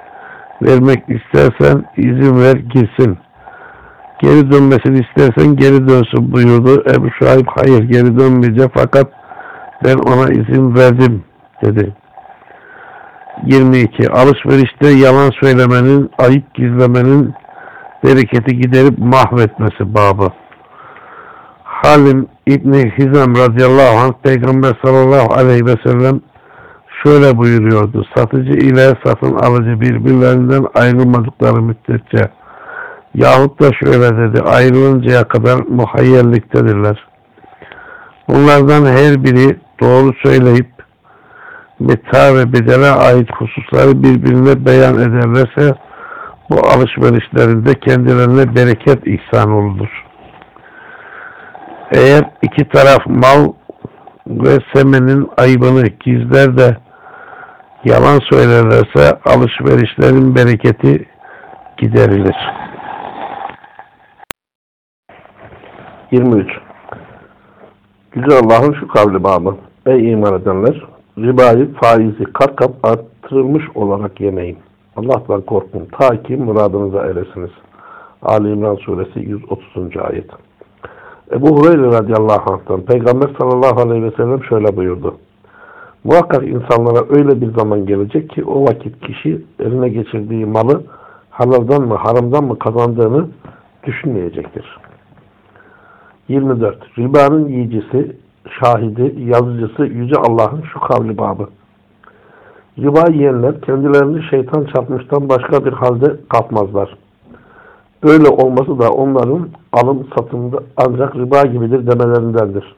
vermek istersen izin ver girsin. Geri dönmesini istersen geri dönsün buyurdu. Ebu Şuayb hayır geri dönmeyecek fakat ben ona izin verdim dedi. 22. Alışverişte yalan söylemenin, ayıp gizlemenin bereketi giderip mahvetmesi babı. Halim İbni Hizam radıyallahu anh Peygamber sallallahu aleyhi ve sellem şöyle buyuruyordu. Satıcı ile satın alıcı birbirlerinden ayrılmadıkları müddetçe yahut da şöyle dedi ayrılıncaya kadar muhayyerliktedirler. Bunlardan her biri doğru söyleyip meta ve bedele ait hususları birbirine beyan ederlerse bu alışverişlerinde kendilerine bereket ihsan olur. Eğer iki taraf mal ve semenin ayıbını gizler de yalan söylerlerse alışverişlerin bereketi giderilir. 23. Yüce Allah'ın şu kavli babı. Ey iman edenler! Ribayı, faizi kat arttırılmış olarak yemeyin. Allah'tan korkun. Ta ki muradınıza eresiniz. Ali İmran suresi 130. ayet. Ebu Hureyre radıyallahu anh'tan Peygamber sallallahu aleyhi ve sellem şöyle buyurdu. Muhakkak insanlara öyle bir zaman gelecek ki o vakit kişi eline geçirdiği malı halaldan mı haramdan mı kazandığını düşünmeyecektir. 24. Ribanın yiyicisi, şahidi, yazıcısı Yüce Allah'ın şu kavli babı. Riba yiyenler kendilerini şeytan çarpmıştan başka bir halde kapmazlar. Böyle olması da onların alım satımda ancak riba gibidir demelerindendir.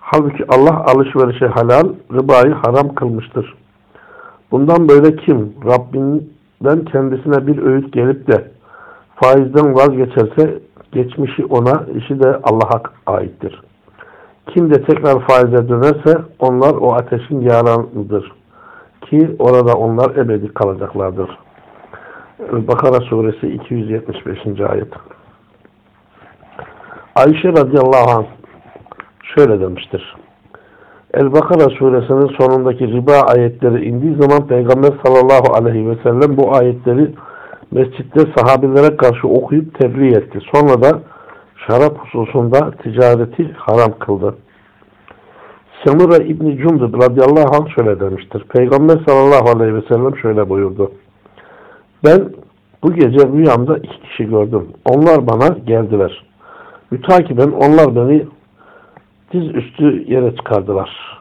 Halbuki Allah alışverişi halal, ribayı haram kılmıştır. Bundan böyle kim Rabbinden kendisine bir öğüt gelip de faizden vazgeçerse geçmişi ona, işi de Allah'a aittir. Kim de tekrar faize dönerse onlar o ateşin yaranıdır. Ki orada onlar ebedi kalacaklardır. Bakara suresi 275. ayet. Ayşe radıyallahu anh şöyle demiştir. El-Bakara suresinin sonundaki riba ayetleri indiği zaman Peygamber sallallahu aleyhi ve sellem bu ayetleri mescitte sahabilere karşı okuyup tebliğ etti. Sonra da şarap hususunda ticareti haram kıldı. Semura İbni Cundub radıyallahu anh şöyle demiştir. Peygamber sallallahu aleyhi ve sellem şöyle buyurdu. Ben bu gece rüyamda iki kişi gördüm. Onlar bana geldiler. Mütakiben onlar beni diz üstü yere çıkardılar.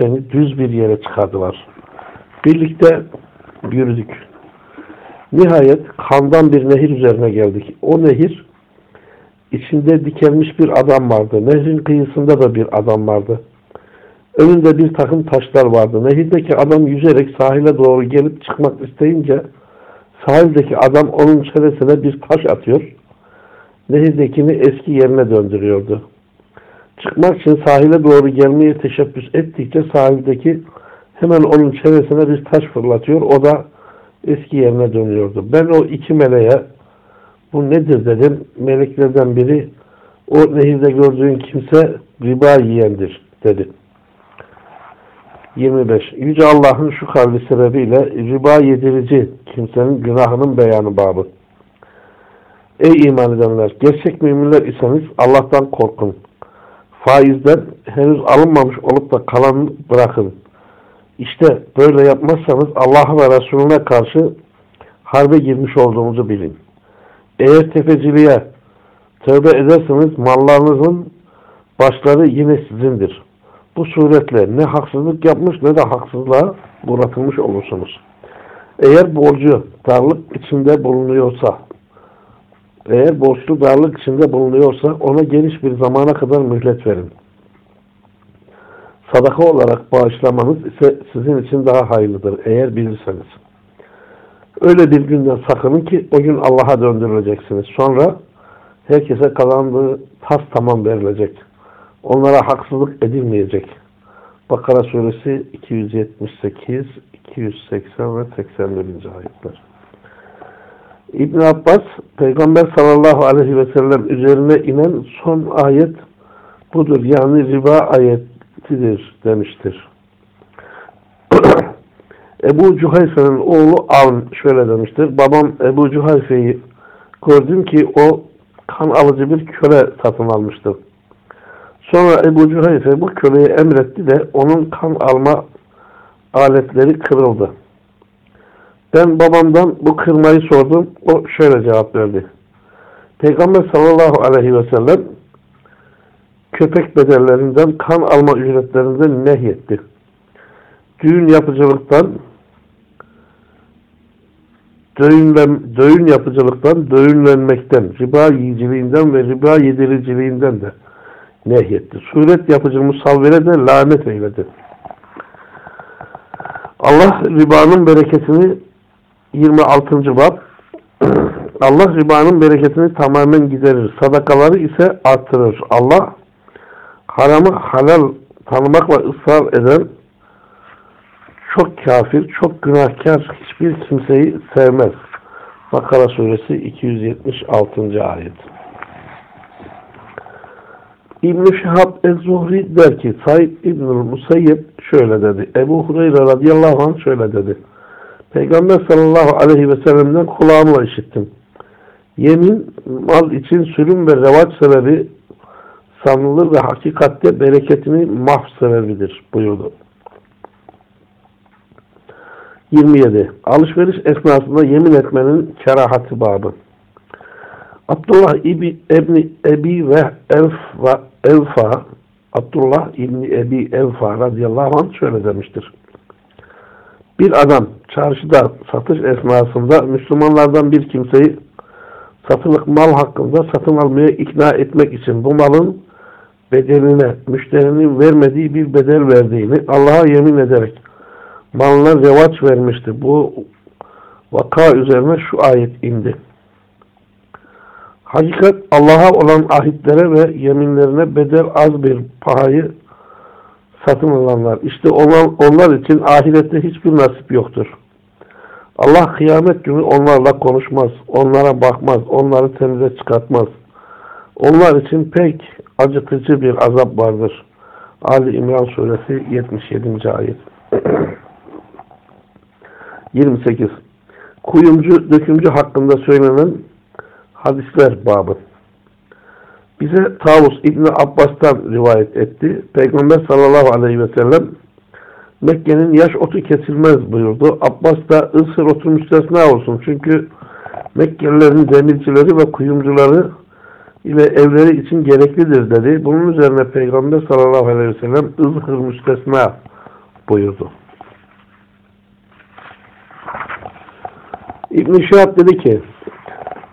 Beni düz bir yere çıkardılar. Birlikte yürüdük. Nihayet kandan bir nehir üzerine geldik. O nehir içinde dikelmiş bir adam vardı. Nehrin kıyısında da bir adam vardı. Önünde bir takım taşlar vardı. Nehirdeki adam yüzerek sahile doğru gelip çıkmak isteyince sahildeki adam onun çevresine bir taş atıyor. Nehirdekini eski yerine döndürüyordu. Çıkmak için sahile doğru gelmeye teşebbüs ettikçe sahildeki hemen onun çevresine bir taş fırlatıyor. O da eski yerine dönüyordu. Ben o iki meleğe bu nedir dedim. Meleklerden biri o nehirde gördüğün kimse riba yiyendir dedi. 25. Yüce Allah'ın şu kavli sebebiyle riba yedirici kimsenin günahının beyanı babı. Ey iman edenler! Gerçek müminler iseniz Allah'tan korkun. Faizden henüz alınmamış olup da kalanı bırakın. İşte böyle yapmazsanız Allah'a ve Resulüne karşı harbe girmiş olduğunuzu bilin. Eğer tefeciliğe tövbe ederseniz mallarınızın başları yine sizindir. Bu suretle ne haksızlık yapmış ne de haksızlığa uğratılmış olursunuz. Eğer borcu darlık içinde bulunuyorsa eğer borçlu darlık içinde bulunuyorsa ona geniş bir zamana kadar mühlet verin. Sadaka olarak bağışlamanız ise sizin için daha hayırlıdır eğer bilirseniz. Öyle bir günden sakının ki o gün Allah'a döndürüleceksiniz. Sonra herkese kazandığı tas tamam verilecek. Onlara haksızlık edilmeyecek. Bakara suresi 278, 280 ve 81. ayetler. İbn Abbas Peygamber sallallahu aleyhi ve sellem üzerine inen son ayet budur. Yani riba ayetidir demiştir. Ebu Cuhayfe'nin oğlu Avn şöyle demiştir. Babam Ebu Cuhayfe'yi gördüm ki o kan alıcı bir köle satın almıştı. Sonra Ebu Cuhayfe bu köleyi emretti de onun kan alma aletleri kırıldı. Ben babamdan bu kırmayı sordum. O şöyle cevap verdi. Peygamber sallallahu aleyhi ve sellem köpek bedellerinden kan alma ücretlerinden nehyetti. Düğün yapıcılıktan döğünlen, döğün yapıcılıktan, döğünlenmekten, riba yiyiciliğinden ve riba yediriciliğinden de nehyetti. Suret yapıcı musavvire de lanet eyledi. Allah ribanın bereketini 26. bab Allah ribanın bereketini tamamen giderir. Sadakaları ise artırır. Allah haramı halal tanımakla ısrar eden çok kafir, çok günahkar hiçbir kimseyi sevmez. Bakara suresi 276. ayet. İbn-i Şihab Ez-Zuhri der ki Said İbn-i Musayyib şöyle dedi. Ebu Hureyre radıyallahu anh şöyle dedi. Peygamber sallallahu aleyhi ve sellem'den kulağımla işittim. Yemin mal için sürüm ve revaç sebebi sanılır ve hakikatte bereketini mahv sebebidir buyurdu. 27. Alışveriş esnasında yemin etmenin kerahatı babı. Abdullah İbni Ebni Ebi ve Elfa, Elfa Abdullah İbni Ebi Elfa radıyallahu anh şöyle demiştir. Bir adam çarşıda satış esnasında Müslümanlardan bir kimseyi satılık mal hakkında satın almaya ikna etmek için bu malın bedeline müşterinin vermediği bir bedel verdiğini Allah'a yemin ederek malına revaç vermişti. Bu vaka üzerine şu ayet indi. Hakikat Allah'a olan ahitlere ve yeminlerine bedel az bir pahayı satın alanlar. İşte onlar, onlar için ahirette hiçbir nasip yoktur. Allah kıyamet günü onlarla konuşmaz, onlara bakmaz, onları temize çıkartmaz. Onlar için pek acıtıcı bir azap vardır. Ali İmran Suresi 77. ayet. 28. Kuyumcu, dökümcü hakkında söylenen hadisler babı. Bize Tavus İbni Abbas'tan rivayet etti. Peygamber sallallahu aleyhi ve sellem Mekke'nin yaş otu kesilmez buyurdu. Abbas da ısır otu müstesna olsun. Çünkü Mekkelilerin demircileri ve kuyumcuları ile evleri için gereklidir dedi. Bunun üzerine Peygamber sallallahu aleyhi ve sellem ızhır müstesna buyurdu. İbn-i dedi ki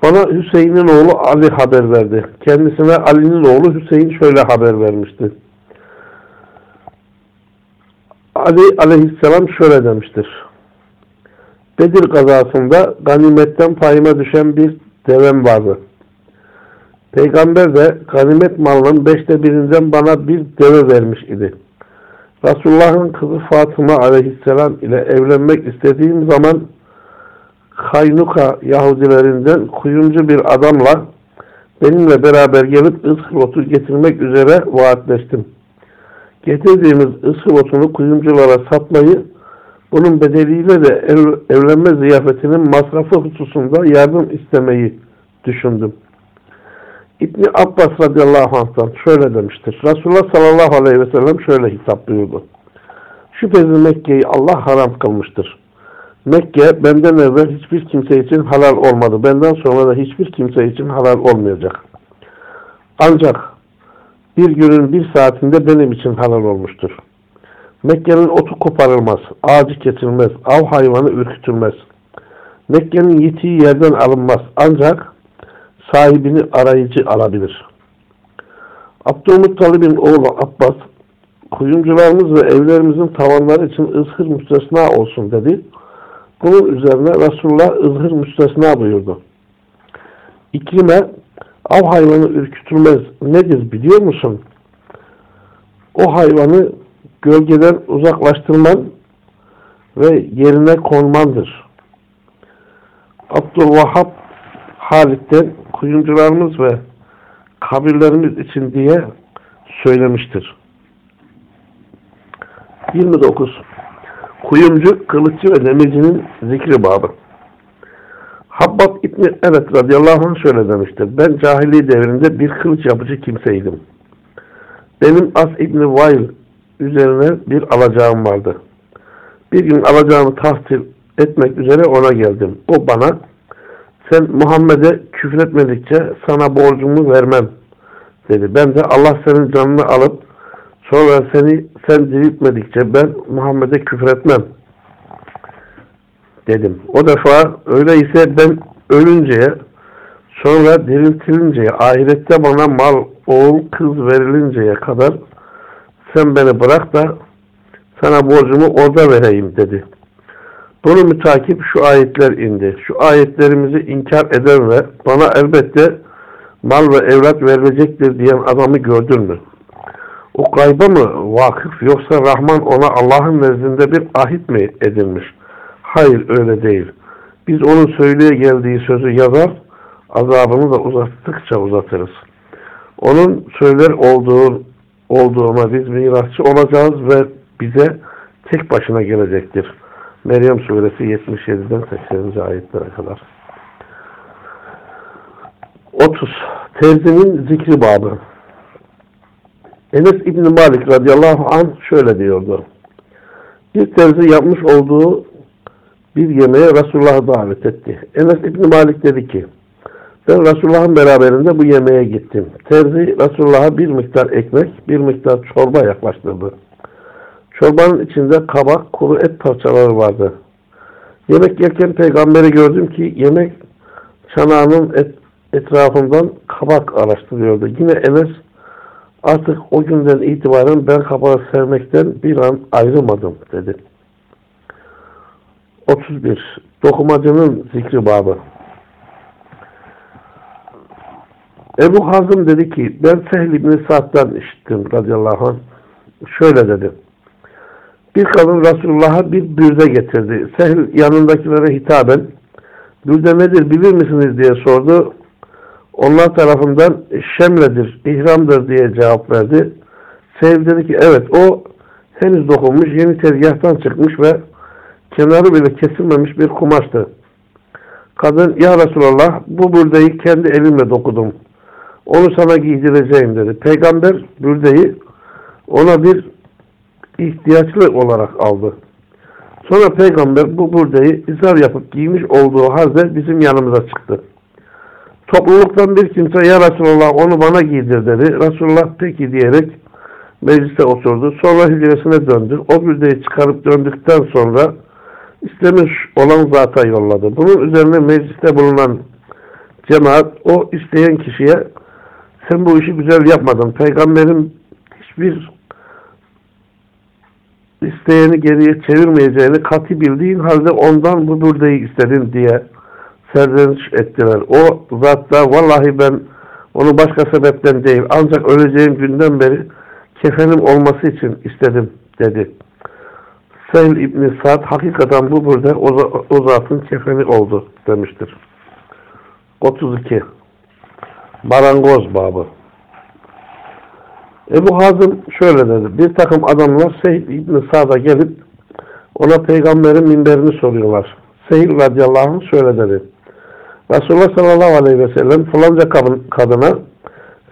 bana Hüseyin'in oğlu Ali haber verdi. Kendisine Ali'nin oğlu Hüseyin şöyle haber vermişti. Ali aleyhisselam şöyle demiştir. Bedir kazasında ganimetten payıma düşen bir devem vardı. Peygamber de ganimet malının beşte birinden bana bir deve vermiş idi. Resulullah'ın kızı Fatıma aleyhisselam ile evlenmek istediğim zaman Haynuka Yahudilerinden kuyumcu bir adamla benimle beraber gelip ıskıvotu getirmek üzere vaatleştim. Getirdiğimiz ıskıvotunu kuyumculara satmayı bunun bedeliyle de ev, evlenme ziyafetinin masrafı hususunda yardım istemeyi düşündüm. İbni Abbas radıyallahu anh'tan şöyle demiştir. Resulullah sallallahu aleyhi ve sellem şöyle hitap buyurdu. Şüphesiz Mekke'yi Allah haram kılmıştır. Mekke benden evvel hiçbir kimse için halal olmadı. Benden sonra da hiçbir kimse için halal olmayacak. Ancak bir günün bir saatinde benim için halal olmuştur. Mekke'nin otu koparılmaz, ağacı kesilmez, av hayvanı ürkütülmez. Mekke'nin yitiği yerden alınmaz. Ancak sahibini arayıcı alabilir. Abdülmuttalib'in oğlu Abbas, kuyumcularımız ve evlerimizin tavanları için ızhır müstesna olsun dedi. Bunun üzerine Resulullah ızhır müstesna buyurdu. İklime av hayvanı ürkütülmez nedir biliyor musun? O hayvanı gölgeden uzaklaştırman ve yerine konmandır. Abdülvahhab Halit'ten kuyumcularımız ve kabirlerimiz için diye söylemiştir. 29. Kuyumcu, kılıççı ve demircinin zikri babı. Habbab İbni Evet radıyallahu anh şöyle demiştir. Ben cahiliye devrinde bir kılıç yapıcı kimseydim. Benim As İbni Vail üzerine bir alacağım vardı. Bir gün alacağımı tahsil etmek üzere ona geldim. O bana sen Muhammed'e küfretmedikçe sana borcumu vermem dedi. Ben de Allah senin canını alıp sonra seni sen diriltmedikçe ben Muhammed'e küfretmem dedim. O defa öyleyse ben ölünceye sonra diriltilinceye ahirette bana mal, oğul, kız verilinceye kadar sen beni bırak da sana borcumu orada vereyim dedi. Bunu mütakip şu ayetler indi. Şu ayetlerimizi inkar eden ve bana elbette mal ve evlat verilecektir diyen adamı gördün mü? O gayba mı vakıf yoksa Rahman ona Allah'ın nezdinde bir ahit mi edilmiş? Hayır öyle değil. Biz onun söyleye geldiği sözü yazar, azabını da uzattıkça uzatırız. Onun söyler olduğu olduğuna biz mirasçı olacağız ve bize tek başına gelecektir. Meryem suresi 77'den 80. ayetlere kadar. 30. Terzinin zikri babı. Enes İbni Malik radıyallahu anh şöyle diyordu. Bir terzi yapmış olduğu bir yemeğe Resulullah'ı davet etti. Enes İbni Malik dedi ki, ben Resulullah'ın beraberinde bu yemeğe gittim. Terzi Resulullah'a bir miktar ekmek, bir miktar çorba yaklaştırdı. Çorbanın içinde kabak, kuru et parçaları vardı. Yemek yerken peygamberi gördüm ki yemek çanağının et, etrafından kabak araştırıyordu. Yine Enes artık o günden itibaren ben kabağı sevmekten bir an ayrılmadım dedi. 31. Dokumacının zikri babı. Ebu Hazım dedi ki ben Sehl İbni Sa'd'dan işittim radıyallahu anh. Şöyle dedi. Bir kadın Resulullah'a bir bürde getirdi. Sehl yanındakilere hitaben bürde nedir bilir misiniz diye sordu. Onlar tarafından şemledir, ihramdır diye cevap verdi. Sehl dedi ki evet o henüz dokunmuş, yeni tezgahtan çıkmış ve kenarı bile kesilmemiş bir kumaştı. Kadın ya Resulallah bu bürdeyi kendi elimle dokudum. Onu sana giydireceğim dedi. Peygamber bürdeyi ona bir ihtiyaçlı olarak aldı. Sonra peygamber bu burdeyi izar yapıp giymiş olduğu halde bizim yanımıza çıktı. Topluluktan bir kimse ya Resulallah onu bana giydir dedi. Resulullah peki diyerek meclise oturdu. Sonra hücresine döndü. O bürdeyi çıkarıp döndükten sonra istemiş olan zata yolladı. Bunun üzerine mecliste bulunan cemaat o isteyen kişiye sen bu işi güzel yapmadın. Peygamberin hiçbir isteyeni geriye çevirmeyeceğini katı bildiğin halde ondan bu burdeyi istedin diye serzeniş ettiler. O zat da vallahi ben onu başka sebepten değil ancak öleceğim günden beri kefenim olması için istedim dedi. Sehl İbni Sa'd hakikaten bu burada o zatın kefeni oldu demiştir. 32 Marangoz babı Ebu Hazım şöyle dedi. Bir takım adamlar Seyyid İbni Sa'da gelip ona peygamberin minberini soruyorlar. Seyyid radıyallahu anh şöyle dedi. Resulullah sallallahu aleyhi ve sellem falanca kadına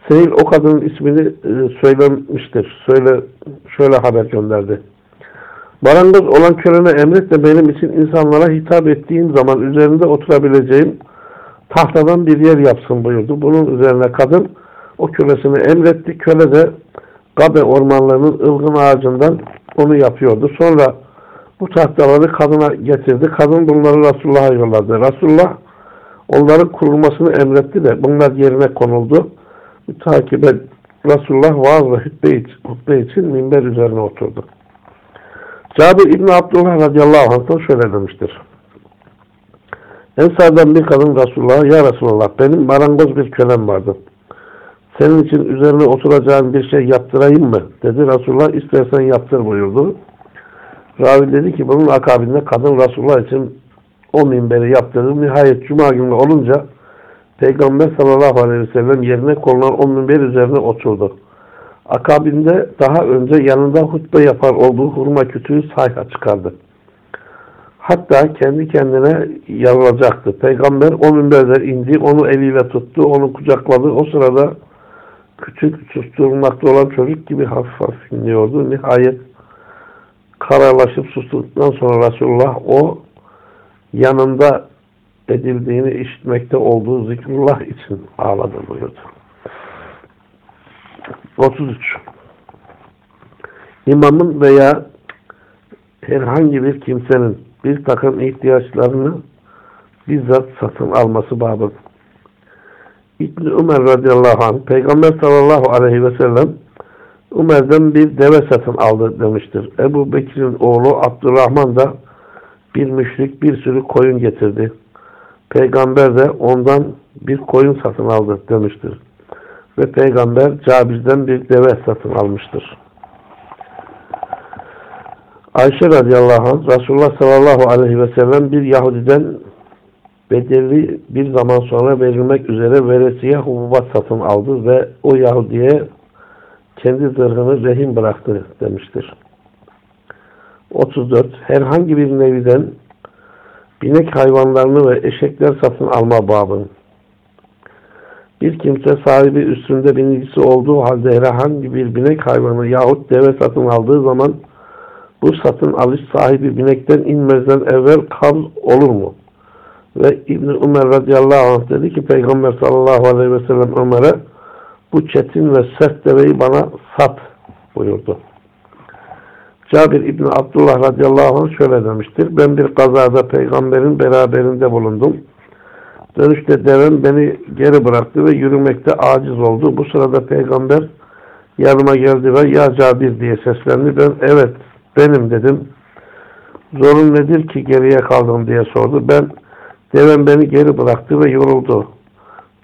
Seyyid o kadının ismini e, söylemiştir. Söyle, şöyle haber gönderdi. Marangoz olan kölene emret de benim için insanlara hitap ettiğim zaman üzerinde oturabileceğim tahtadan bir yer yapsın buyurdu. Bunun üzerine kadın o kölesini emretti. Köle de Gabe ormanlarının ılgın ağacından onu yapıyordu. Sonra bu tahtaları kadına getirdi. Kadın bunları Resulullah'a yolladı. Resulullah onların kurulmasını emretti de bunlar yerine konuldu. Takibe Resulullah vaaz ve hutbe için, hutbe için minber üzerine oturdu. Cabir İbni Abdullah radıyallahu anh'tan şöyle demiştir. Ensardan bir kadın Resulullah'a ya Resulullah benim marangoz bir kölem vardı. Senin için üzerine oturacağın bir şey yaptırayım mı? Dedi Resulullah istersen yaptır buyurdu. Ravi dedi ki bunun akabinde kadın Resulullah için o minberi yaptırdı. Nihayet Cuma günü olunca Peygamber sallallahu aleyhi ve sellem yerine konulan o minber üzerine oturdu. Akabinde daha önce yanında hutbe yapar olduğu hurma kütüğü sayha çıkardı. Hatta kendi kendine yarılacaktı. Peygamber o minberden indi, onu eliyle tuttu, onu kucakladı. O sırada küçük susturulmakta olan çocuk gibi hafif hafif inliyordu. Nihayet kararlaşıp sustuktan sonra Resulullah o yanında edildiğini işitmekte olduğu zikrullah için ağladı buyurdu. 33. İmamın veya herhangi bir kimsenin bir takım ihtiyaçlarını bizzat satın alması babı. İbn Ömer radıyallahu anh Peygamber sallallahu aleyhi ve sellem Ömer'den bir deve satın aldı demiştir. Ebu Bekir'in oğlu Abdurrahman da bir müşrik bir sürü koyun getirdi. Peygamber de ondan bir koyun satın aldı demiştir. ve peygamber Cabir'den bir deve satın almıştır. Ayşe radıyallahu anh Resulullah sallallahu aleyhi ve sellem bir Yahudiden bedelli bir zaman sonra verilmek üzere veresiye hububat satın aldı ve o Yahudi'ye kendi zırhını rehin bıraktı demiştir. 34. Herhangi bir neviden binek hayvanlarını ve eşekler satın alma babı. Bir kimse sahibi üstünde binicisi olduğu halde herhangi bir binek hayvanı yahut deve satın aldığı zaman bu satın alış sahibi binekten inmezden evvel kabz olur mu? Ve İbn Ömer radıyallahu anh dedi ki Peygamber sallallahu aleyhi ve sellem Ömer'e bu çetin ve sert deveyi bana sat buyurdu. Cabir İbni Abdullah radıyallahu anh şöyle demiştir. Ben bir kazada peygamberin beraberinde bulundum. Dönüşte devem beni geri bıraktı ve yürümekte aciz oldu. Bu sırada peygamber yanıma geldi ve ya Cabir diye seslendi. Ben evet benim dedim. Zorun nedir ki geriye kaldım diye sordu. Ben devem beni geri bıraktı ve yoruldu.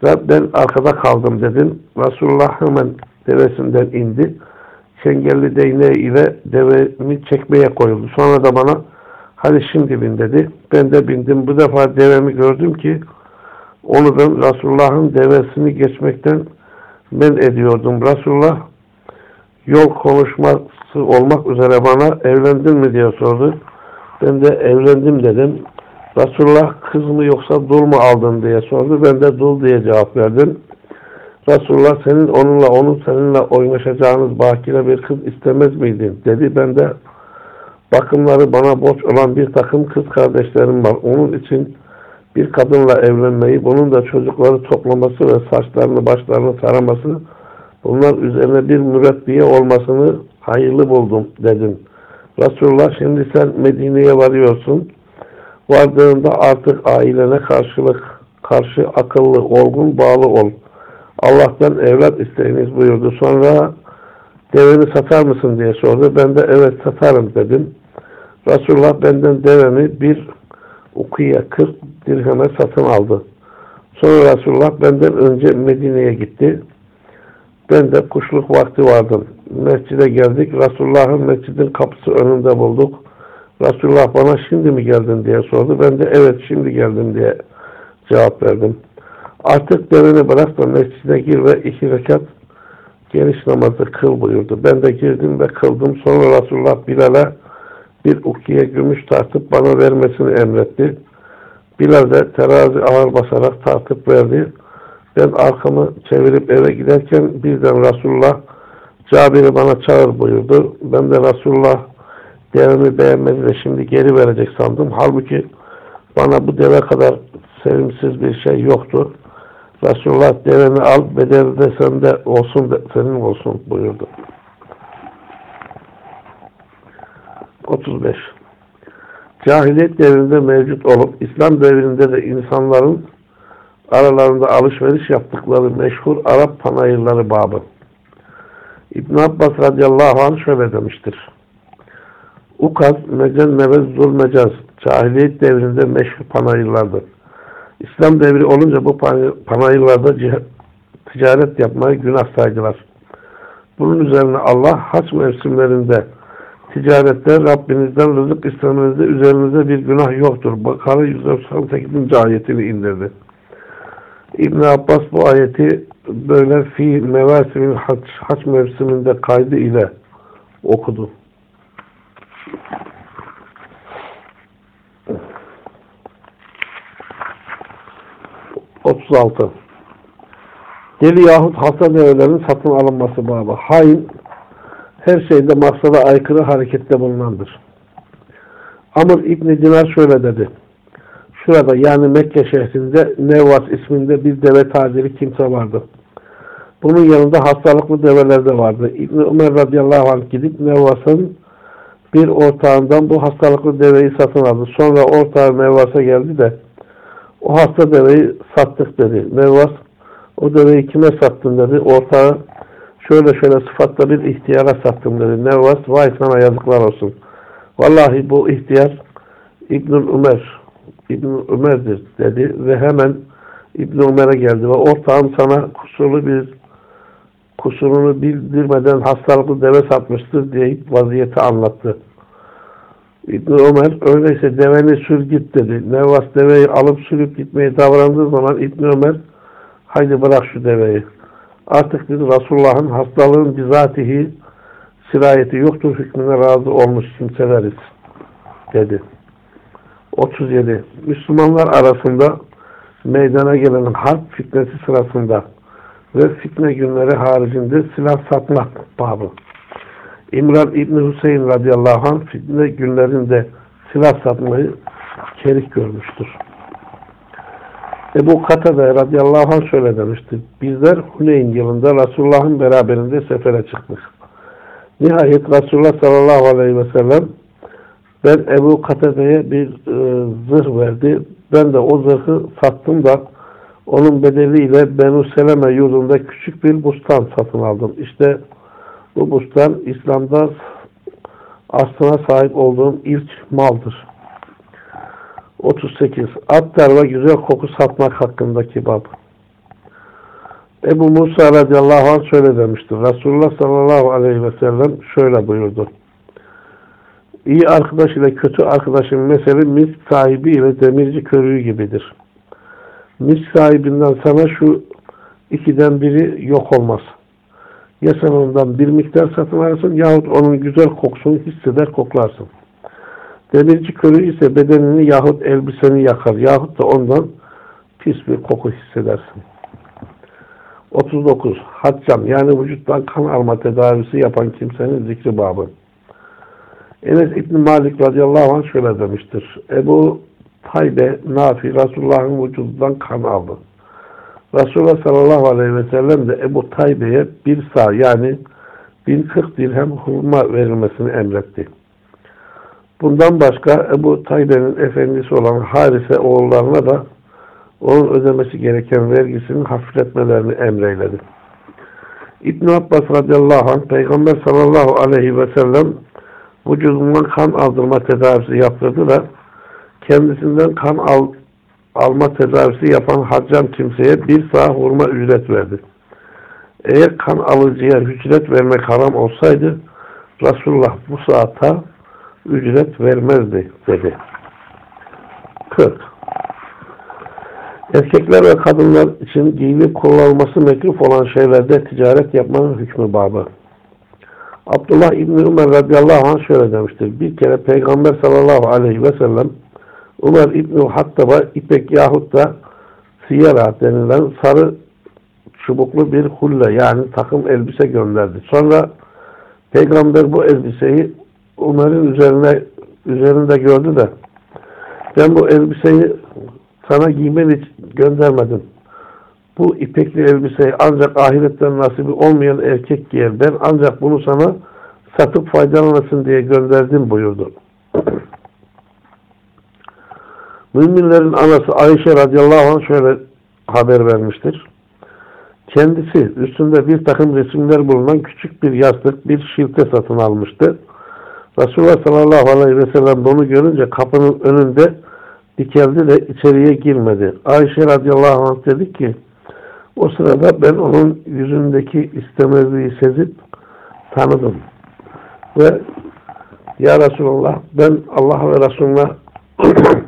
Ve ben arkada kaldım dedim. Resulullah hemen devesinden indi. Çengelli değneği ile devemi çekmeye koyuldu. Sonra da bana hadi şimdi bin dedi. Ben de bindim. Bu defa devemi gördüm ki onu ben Resulullah'ın devesini geçmekten men ediyordum. Resulullah yol konuşması olmak üzere bana evlendin mi diye sordu. Ben de evlendim dedim. Resulullah kız mı yoksa dul mu aldın diye sordu. Ben de dul diye cevap verdim. Resulullah senin onunla onun seninle oynaşacağınız bakire bir kız istemez miydin? dedi. Ben de bakımları bana borç olan bir takım kız kardeşlerim var. Onun için bir kadınla evlenmeyi, bunun da çocukları toplaması ve saçlarını başlarını taraması, bunlar üzerine bir mürebbiye olmasını hayırlı buldum dedim. Resulullah şimdi sen Medine'ye varıyorsun. Vardığında artık ailene karşılık karşı akıllı, olgun, bağlı ol. Allah'tan evlat isteyiniz buyurdu. Sonra deveni satar mısın diye sordu. Ben de evet satarım dedim. Resulullah benden devemi bir ukuya 40 dirheme satın aldı. Sonra Resulullah benden önce Medine'ye gitti. Ben de kuşluk vakti vardım. Mescide geldik. Resulullah'ın mescidin kapısı önünde bulduk. Resulullah bana şimdi mi geldin diye sordu. Ben de evet şimdi geldim diye cevap verdim. Artık deveni bırak da mescide gir ve iki rekat geniş namazı kıl buyurdu. Ben de girdim ve kıldım. Sonra Resulullah Bilal'e bir ukiye gümüş tartıp bana vermesini emretti. Bilal de terazi ağır basarak tartıp verdi. Ben arkamı çevirip eve giderken birden Resulullah Cabir'i bana çağır buyurdu. Ben de Resulullah devemi beğenmedi de şimdi geri verecek sandım. Halbuki bana bu deve kadar sevimsiz bir şey yoktu. Resulullah deveni al bedeli de sende olsun de, senin olsun buyurdu. 35. Cahiliyet devrinde mevcut olup İslam devrinde de insanların aralarında alışveriş yaptıkları meşhur Arap panayırları babı. İbn Abbas radıyallahu anh şöyle demiştir. Ukaz, mecaz, mevez, zul, mecaz cahiliyet devrinde meşhur panayırlardır. İslam devri olunca bu panayırlarda ticaret yapmayı günah saydılar. Bunun üzerine Allah haç mevsimlerinde ticarette Rabbinizden rızık istemenizde üzerinize bir günah yoktur. Bakara 198. ayetini indirdi. İbn Abbas bu ayeti böyle fi mevasimin haç, haç mevsiminde kaydı ile okudu. 36. Deli yahut hasta develerin satın alınması babı. Hain her şeyde maksada aykırı harekette bulunandır. Amr İbni Dinar şöyle dedi. Şurada yani Mekke şehrinde Nevas isminde bir deve taciri kimse vardı. Bunun yanında hastalıklı develer de vardı. İbni Ömer radıyallahu anh gidip Nevas'ın bir ortağından bu hastalıklı deveyi satın aldı. Sonra ortağı Nevas'a geldi de o hasta deveyi sattık dedi. Nevas o deveyi kime sattın dedi. Ortağı şöyle şöyle sıfatla bir ihtiyara sattım dedi. Nevas vay sana yazıklar olsun. Vallahi bu ihtiyar İbnül Ömer İbn Ömer'dir dedi ve hemen İbn Ömer'e geldi ve ortağım sana kusurlu bir kusurunu bildirmeden hastalıklı deve satmıştır deyip vaziyeti anlattı. İbn Ömer öyleyse deveni sür git dedi. Nevas deveyi alıp sürüp gitmeye davrandığı zaman İbn Ömer haydi bırak şu deveyi. Artık biz Resulullah'ın hastalığın bizatihi sirayeti yoktur hükmüne razı olmuş kimseleriz dedi. 37. Müslümanlar arasında meydana gelen harp fitnesi sırasında ve fitne günleri haricinde silah satmak babı. İmran İbni Hüseyin radıyallahu anh fitne günlerinde silah satmayı kerik görmüştür. Ebu Katade radıyallahu anh şöyle demiştir. Bizler Huneyn yılında Resulullah'ın beraberinde sefere çıktık. Nihayet Resulullah sallallahu aleyhi ve sellem ben Ebu Katade'ye bir e, zırh verdi. Ben de o zırhı sattım da onun bedeliyle Benu Seleme yurdunda küçük bir bustan satın aldım. İşte bu bustan İslam'da aslına sahip olduğum ilk maldır. 38. At ve güzel koku satmak hakkındaki bab. Ebu Musa radıyallahu anh şöyle demiştir. Resulullah sallallahu aleyhi ve sellem şöyle buyurdu. İyi arkadaş ile kötü arkadaşın mesele misk sahibi ile demirci körüğü gibidir. Misk sahibinden sana şu ikiden biri yok olmaz. Ya sen ondan bir miktar satın alırsın yahut onun güzel kokusunu hisseder koklarsın. Demirci körüğü ise bedenini yahut elbiseni yakar yahut da ondan pis bir koku hissedersin. 39. Haccam yani vücuttan kan alma tedavisi yapan kimsenin zikri babı. Enes İbni Malik radıyallahu anh şöyle demiştir. Ebu Taybe Nafi Resulullah'ın vücudundan kan aldı. Resulullah sallallahu aleyhi ve sellem de Ebu Taybe'ye bir sağ yani 1040 dirhem hurma verilmesini emretti. Bundan başka Ebu Taybe'nin efendisi olan Harise oğullarına da onun ödemesi gereken vergisini hafifletmelerini emreyledi. İbn Abbas radıyallahu anh Peygamber sallallahu aleyhi ve sellem vücudundan kan aldırma tedavisi yaptırdı da kendisinden kan al, alma tedavisi yapan haccam kimseye bir sağ hurma ücret verdi. Eğer kan alıcıya ücret vermek haram olsaydı Resulullah bu saata ücret vermezdi dedi. 40. Erkekler ve kadınlar için giyinip kullanılması mekruf olan şeylerde ticaret yapmanın hükmü babı. Abdullah İbni Ömer radıyallahu anh şöyle demiştir. Bir kere Peygamber sallallahu aleyhi ve sellem Ömer İbni Hattab'a ipek yahut da siyara denilen sarı çubuklu bir hulle yani takım elbise gönderdi. Sonra Peygamber bu elbiseyi Ömer'in üzerine üzerinde gördü de ben bu elbiseyi sana giymen için göndermedim. Bu ipekli elbiseyi ancak ahiretten nasibi olmayan erkek giyer. Ben ancak bunu sana satıp faydalanasın diye gönderdim buyurdu. Müminlerin anası Ayşe radıyallahu anh şöyle haber vermiştir. Kendisi üstünde bir takım resimler bulunan küçük bir yastık, bir şilte satın almıştı. Resulullah sallallahu aleyhi ve sellem bunu görünce kapının önünde dikeldi de içeriye girmedi. Ayşe radıyallahu anh dedi ki o sırada ben onun yüzündeki istemezliği sezip tanıdım. Ve Ya Resulallah ben Allah ve Resulüne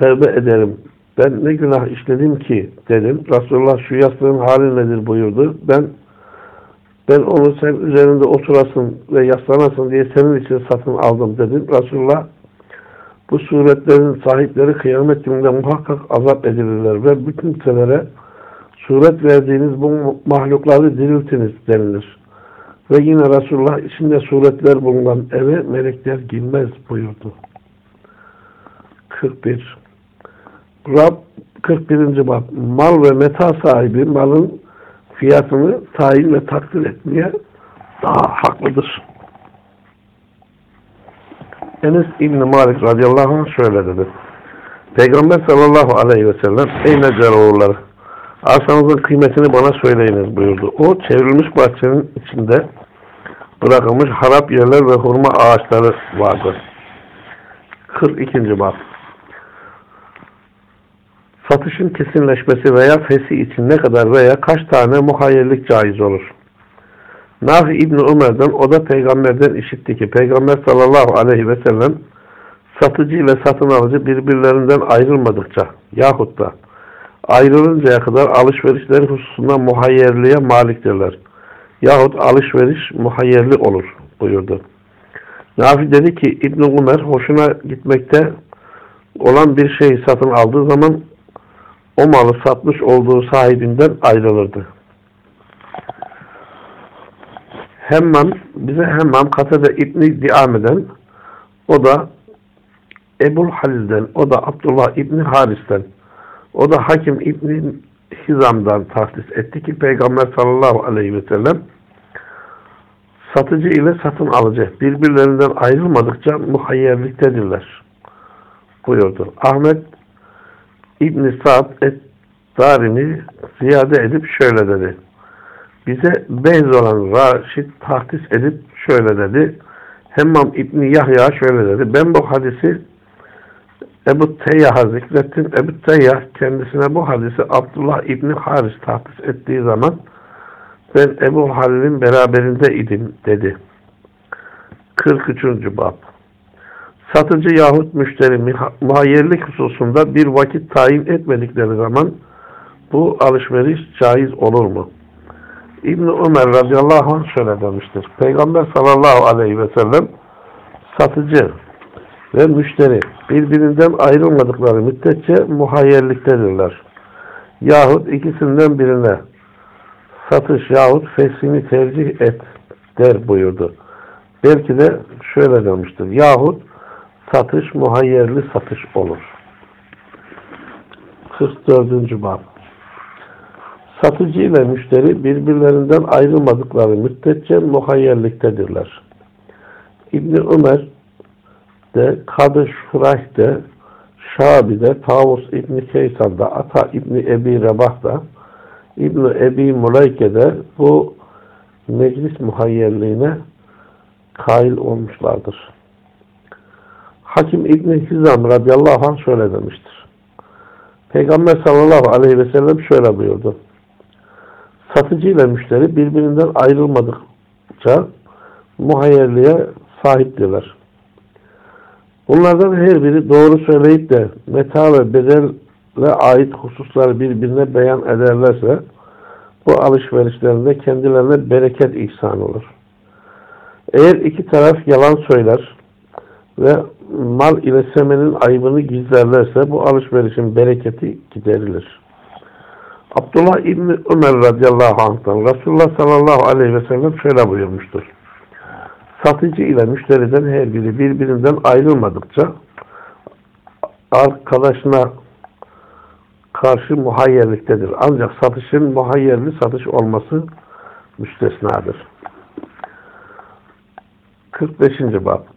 tevbe ederim. Ben ne günah işledim ki dedim. Resulullah şu yastığın hali nedir buyurdu. Ben ben onu sen üzerinde oturasın ve yaslanasın diye senin için satın aldım dedim. Resulullah bu suretlerin sahipleri kıyamet gününde muhakkak azap edilirler ve bütün kimselere suret verdiğiniz bu mahlukları diriltiniz denilir. Ve yine Resulullah içinde suretler bulunan eve melekler girmez buyurdu. 41 Rab 41. bab mal ve meta sahibi malın fiyatını tayin ve takdir etmeye daha haklıdır. Enes İbni Malik radıyallahu anh şöyle dedi. Peygamber sallallahu aleyhi ve sellem Ey Neccaroğulları arsanızın kıymetini bana söyleyiniz buyurdu. O çevrilmiş bahçenin içinde bırakılmış harap yerler ve hurma ağaçları vardı. 42. bab Satışın kesinleşmesi veya fesi için ne kadar veya kaç tane muhayyerlik caiz olur? Nafi İbni Ömer'den o da peygamberden işitti ki peygamber sallallahu aleyhi ve sellem satıcı ile satın alıcı birbirlerinden ayrılmadıkça yahut da ayrılıncaya kadar alışverişleri hususunda muhayyerliğe maliktirler. Yahut alışveriş muhayyerli olur buyurdu. Nafi dedi ki İbn Ömer hoşuna gitmekte olan bir şeyi satın aldığı zaman o malı satmış olduğu sahibinden ayrılırdı. Hemmam, bize Hemmam Katede İbni Diame'den, o da Ebul Halil'den, o da Abdullah İbni Haris'ten, o da Hakim İbni Hizam'dan tahsis etti ki Peygamber sallallahu aleyhi ve sellem satıcı ile satın alıcı birbirlerinden ayrılmadıkça muhayyerliktedirler buyurdu. Ahmet İbni Sa'd et-Darimi ziyade edip şöyle dedi. Bize benz olan Raşid tahsis edip şöyle dedi. Hemmam İbni Yahya şöyle dedi. Ben bu hadisi Ebu Teyyah'a zikrettim. Ebu Teyyah kendisine bu hadisi Abdullah İbni Haris tahsis ettiği zaman ben Ebu Halil'in beraberinde idim dedi. 43. Bab Satıcı yahut müşteri muhayyerlik hususunda bir vakit tayin etmedikleri zaman bu alışveriş caiz olur mu? İbn Ömer radıyallahu anh şöyle demiştir. Peygamber sallallahu aleyhi ve sellem satıcı ve müşteri birbirinden ayrılmadıkları müddetçe muhayyerliktedirler. Yahut ikisinden birine satış yahut fesini tercih et der buyurdu. Belki de şöyle demiştir. Yahut satış muhayyerli satış olur. 44. Bab Satıcı ile müşteri birbirlerinden ayrılmadıkları müddetçe muhayyerliktedirler. İbni Ömer de, Kadı Şurayh de, Şabi'de, Tavus İbni Keysan'da, Ata İbni Ebi Rebah'da, İbni Ebi Muleyke'de bu meclis muhayyerliğine kail olmuşlardır. Hakim İbni Hizam radıyallahu anh şöyle demiştir. Peygamber sallallahu aleyhi ve sellem şöyle buyurdu. Satıcı ile müşteri birbirinden ayrılmadıkça muhayyerliğe sahiptirler. Bunlardan her biri doğru söyleyip de meta ve bedelle ait hususları birbirine beyan ederlerse bu alışverişlerinde kendilerine bereket ihsan olur. Eğer iki taraf yalan söyler ve mal ile semenin ayıbını gizlerlerse bu alışverişin bereketi giderilir. Abdullah İbni Ömer radıyallahu anh'tan Resulullah sallallahu aleyhi ve sellem şöyle buyurmuştur. Satıcı ile müşteriden her biri birbirinden ayrılmadıkça arkadaşına karşı muhayyerliktedir. Ancak satışın muhayyerli satış olması müstesnadır. 45. Bab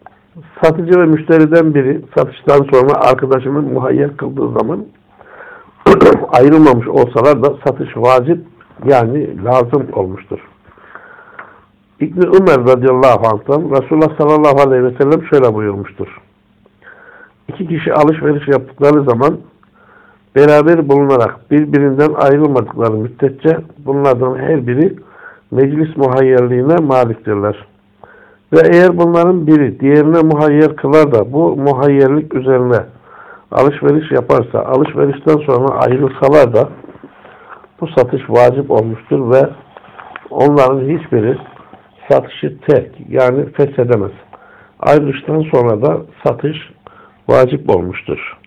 Satıcı ve müşteriden biri satıştan sonra arkadaşını muhayyer kıldığı zaman ayrılmamış olsalar da satış vacip yani lazım olmuştur. İbni Ömer radıyallahu anh'tan Resulullah sallallahu aleyhi ve sellem şöyle buyurmuştur. İki kişi alışveriş yaptıkları zaman beraber bulunarak birbirinden ayrılmadıkları müddetçe bunlardan her biri meclis muhayyerliğine maliktirler. Ve eğer bunların biri diğerine muhayyer kılar da bu muhayyerlik üzerine alışveriş yaparsa, alışverişten sonra ayrılsalar da bu satış vacip olmuştur ve onların hiçbiri satışı terk yani feshedemez. Ayrılıştan sonra da satış vacip olmuştur.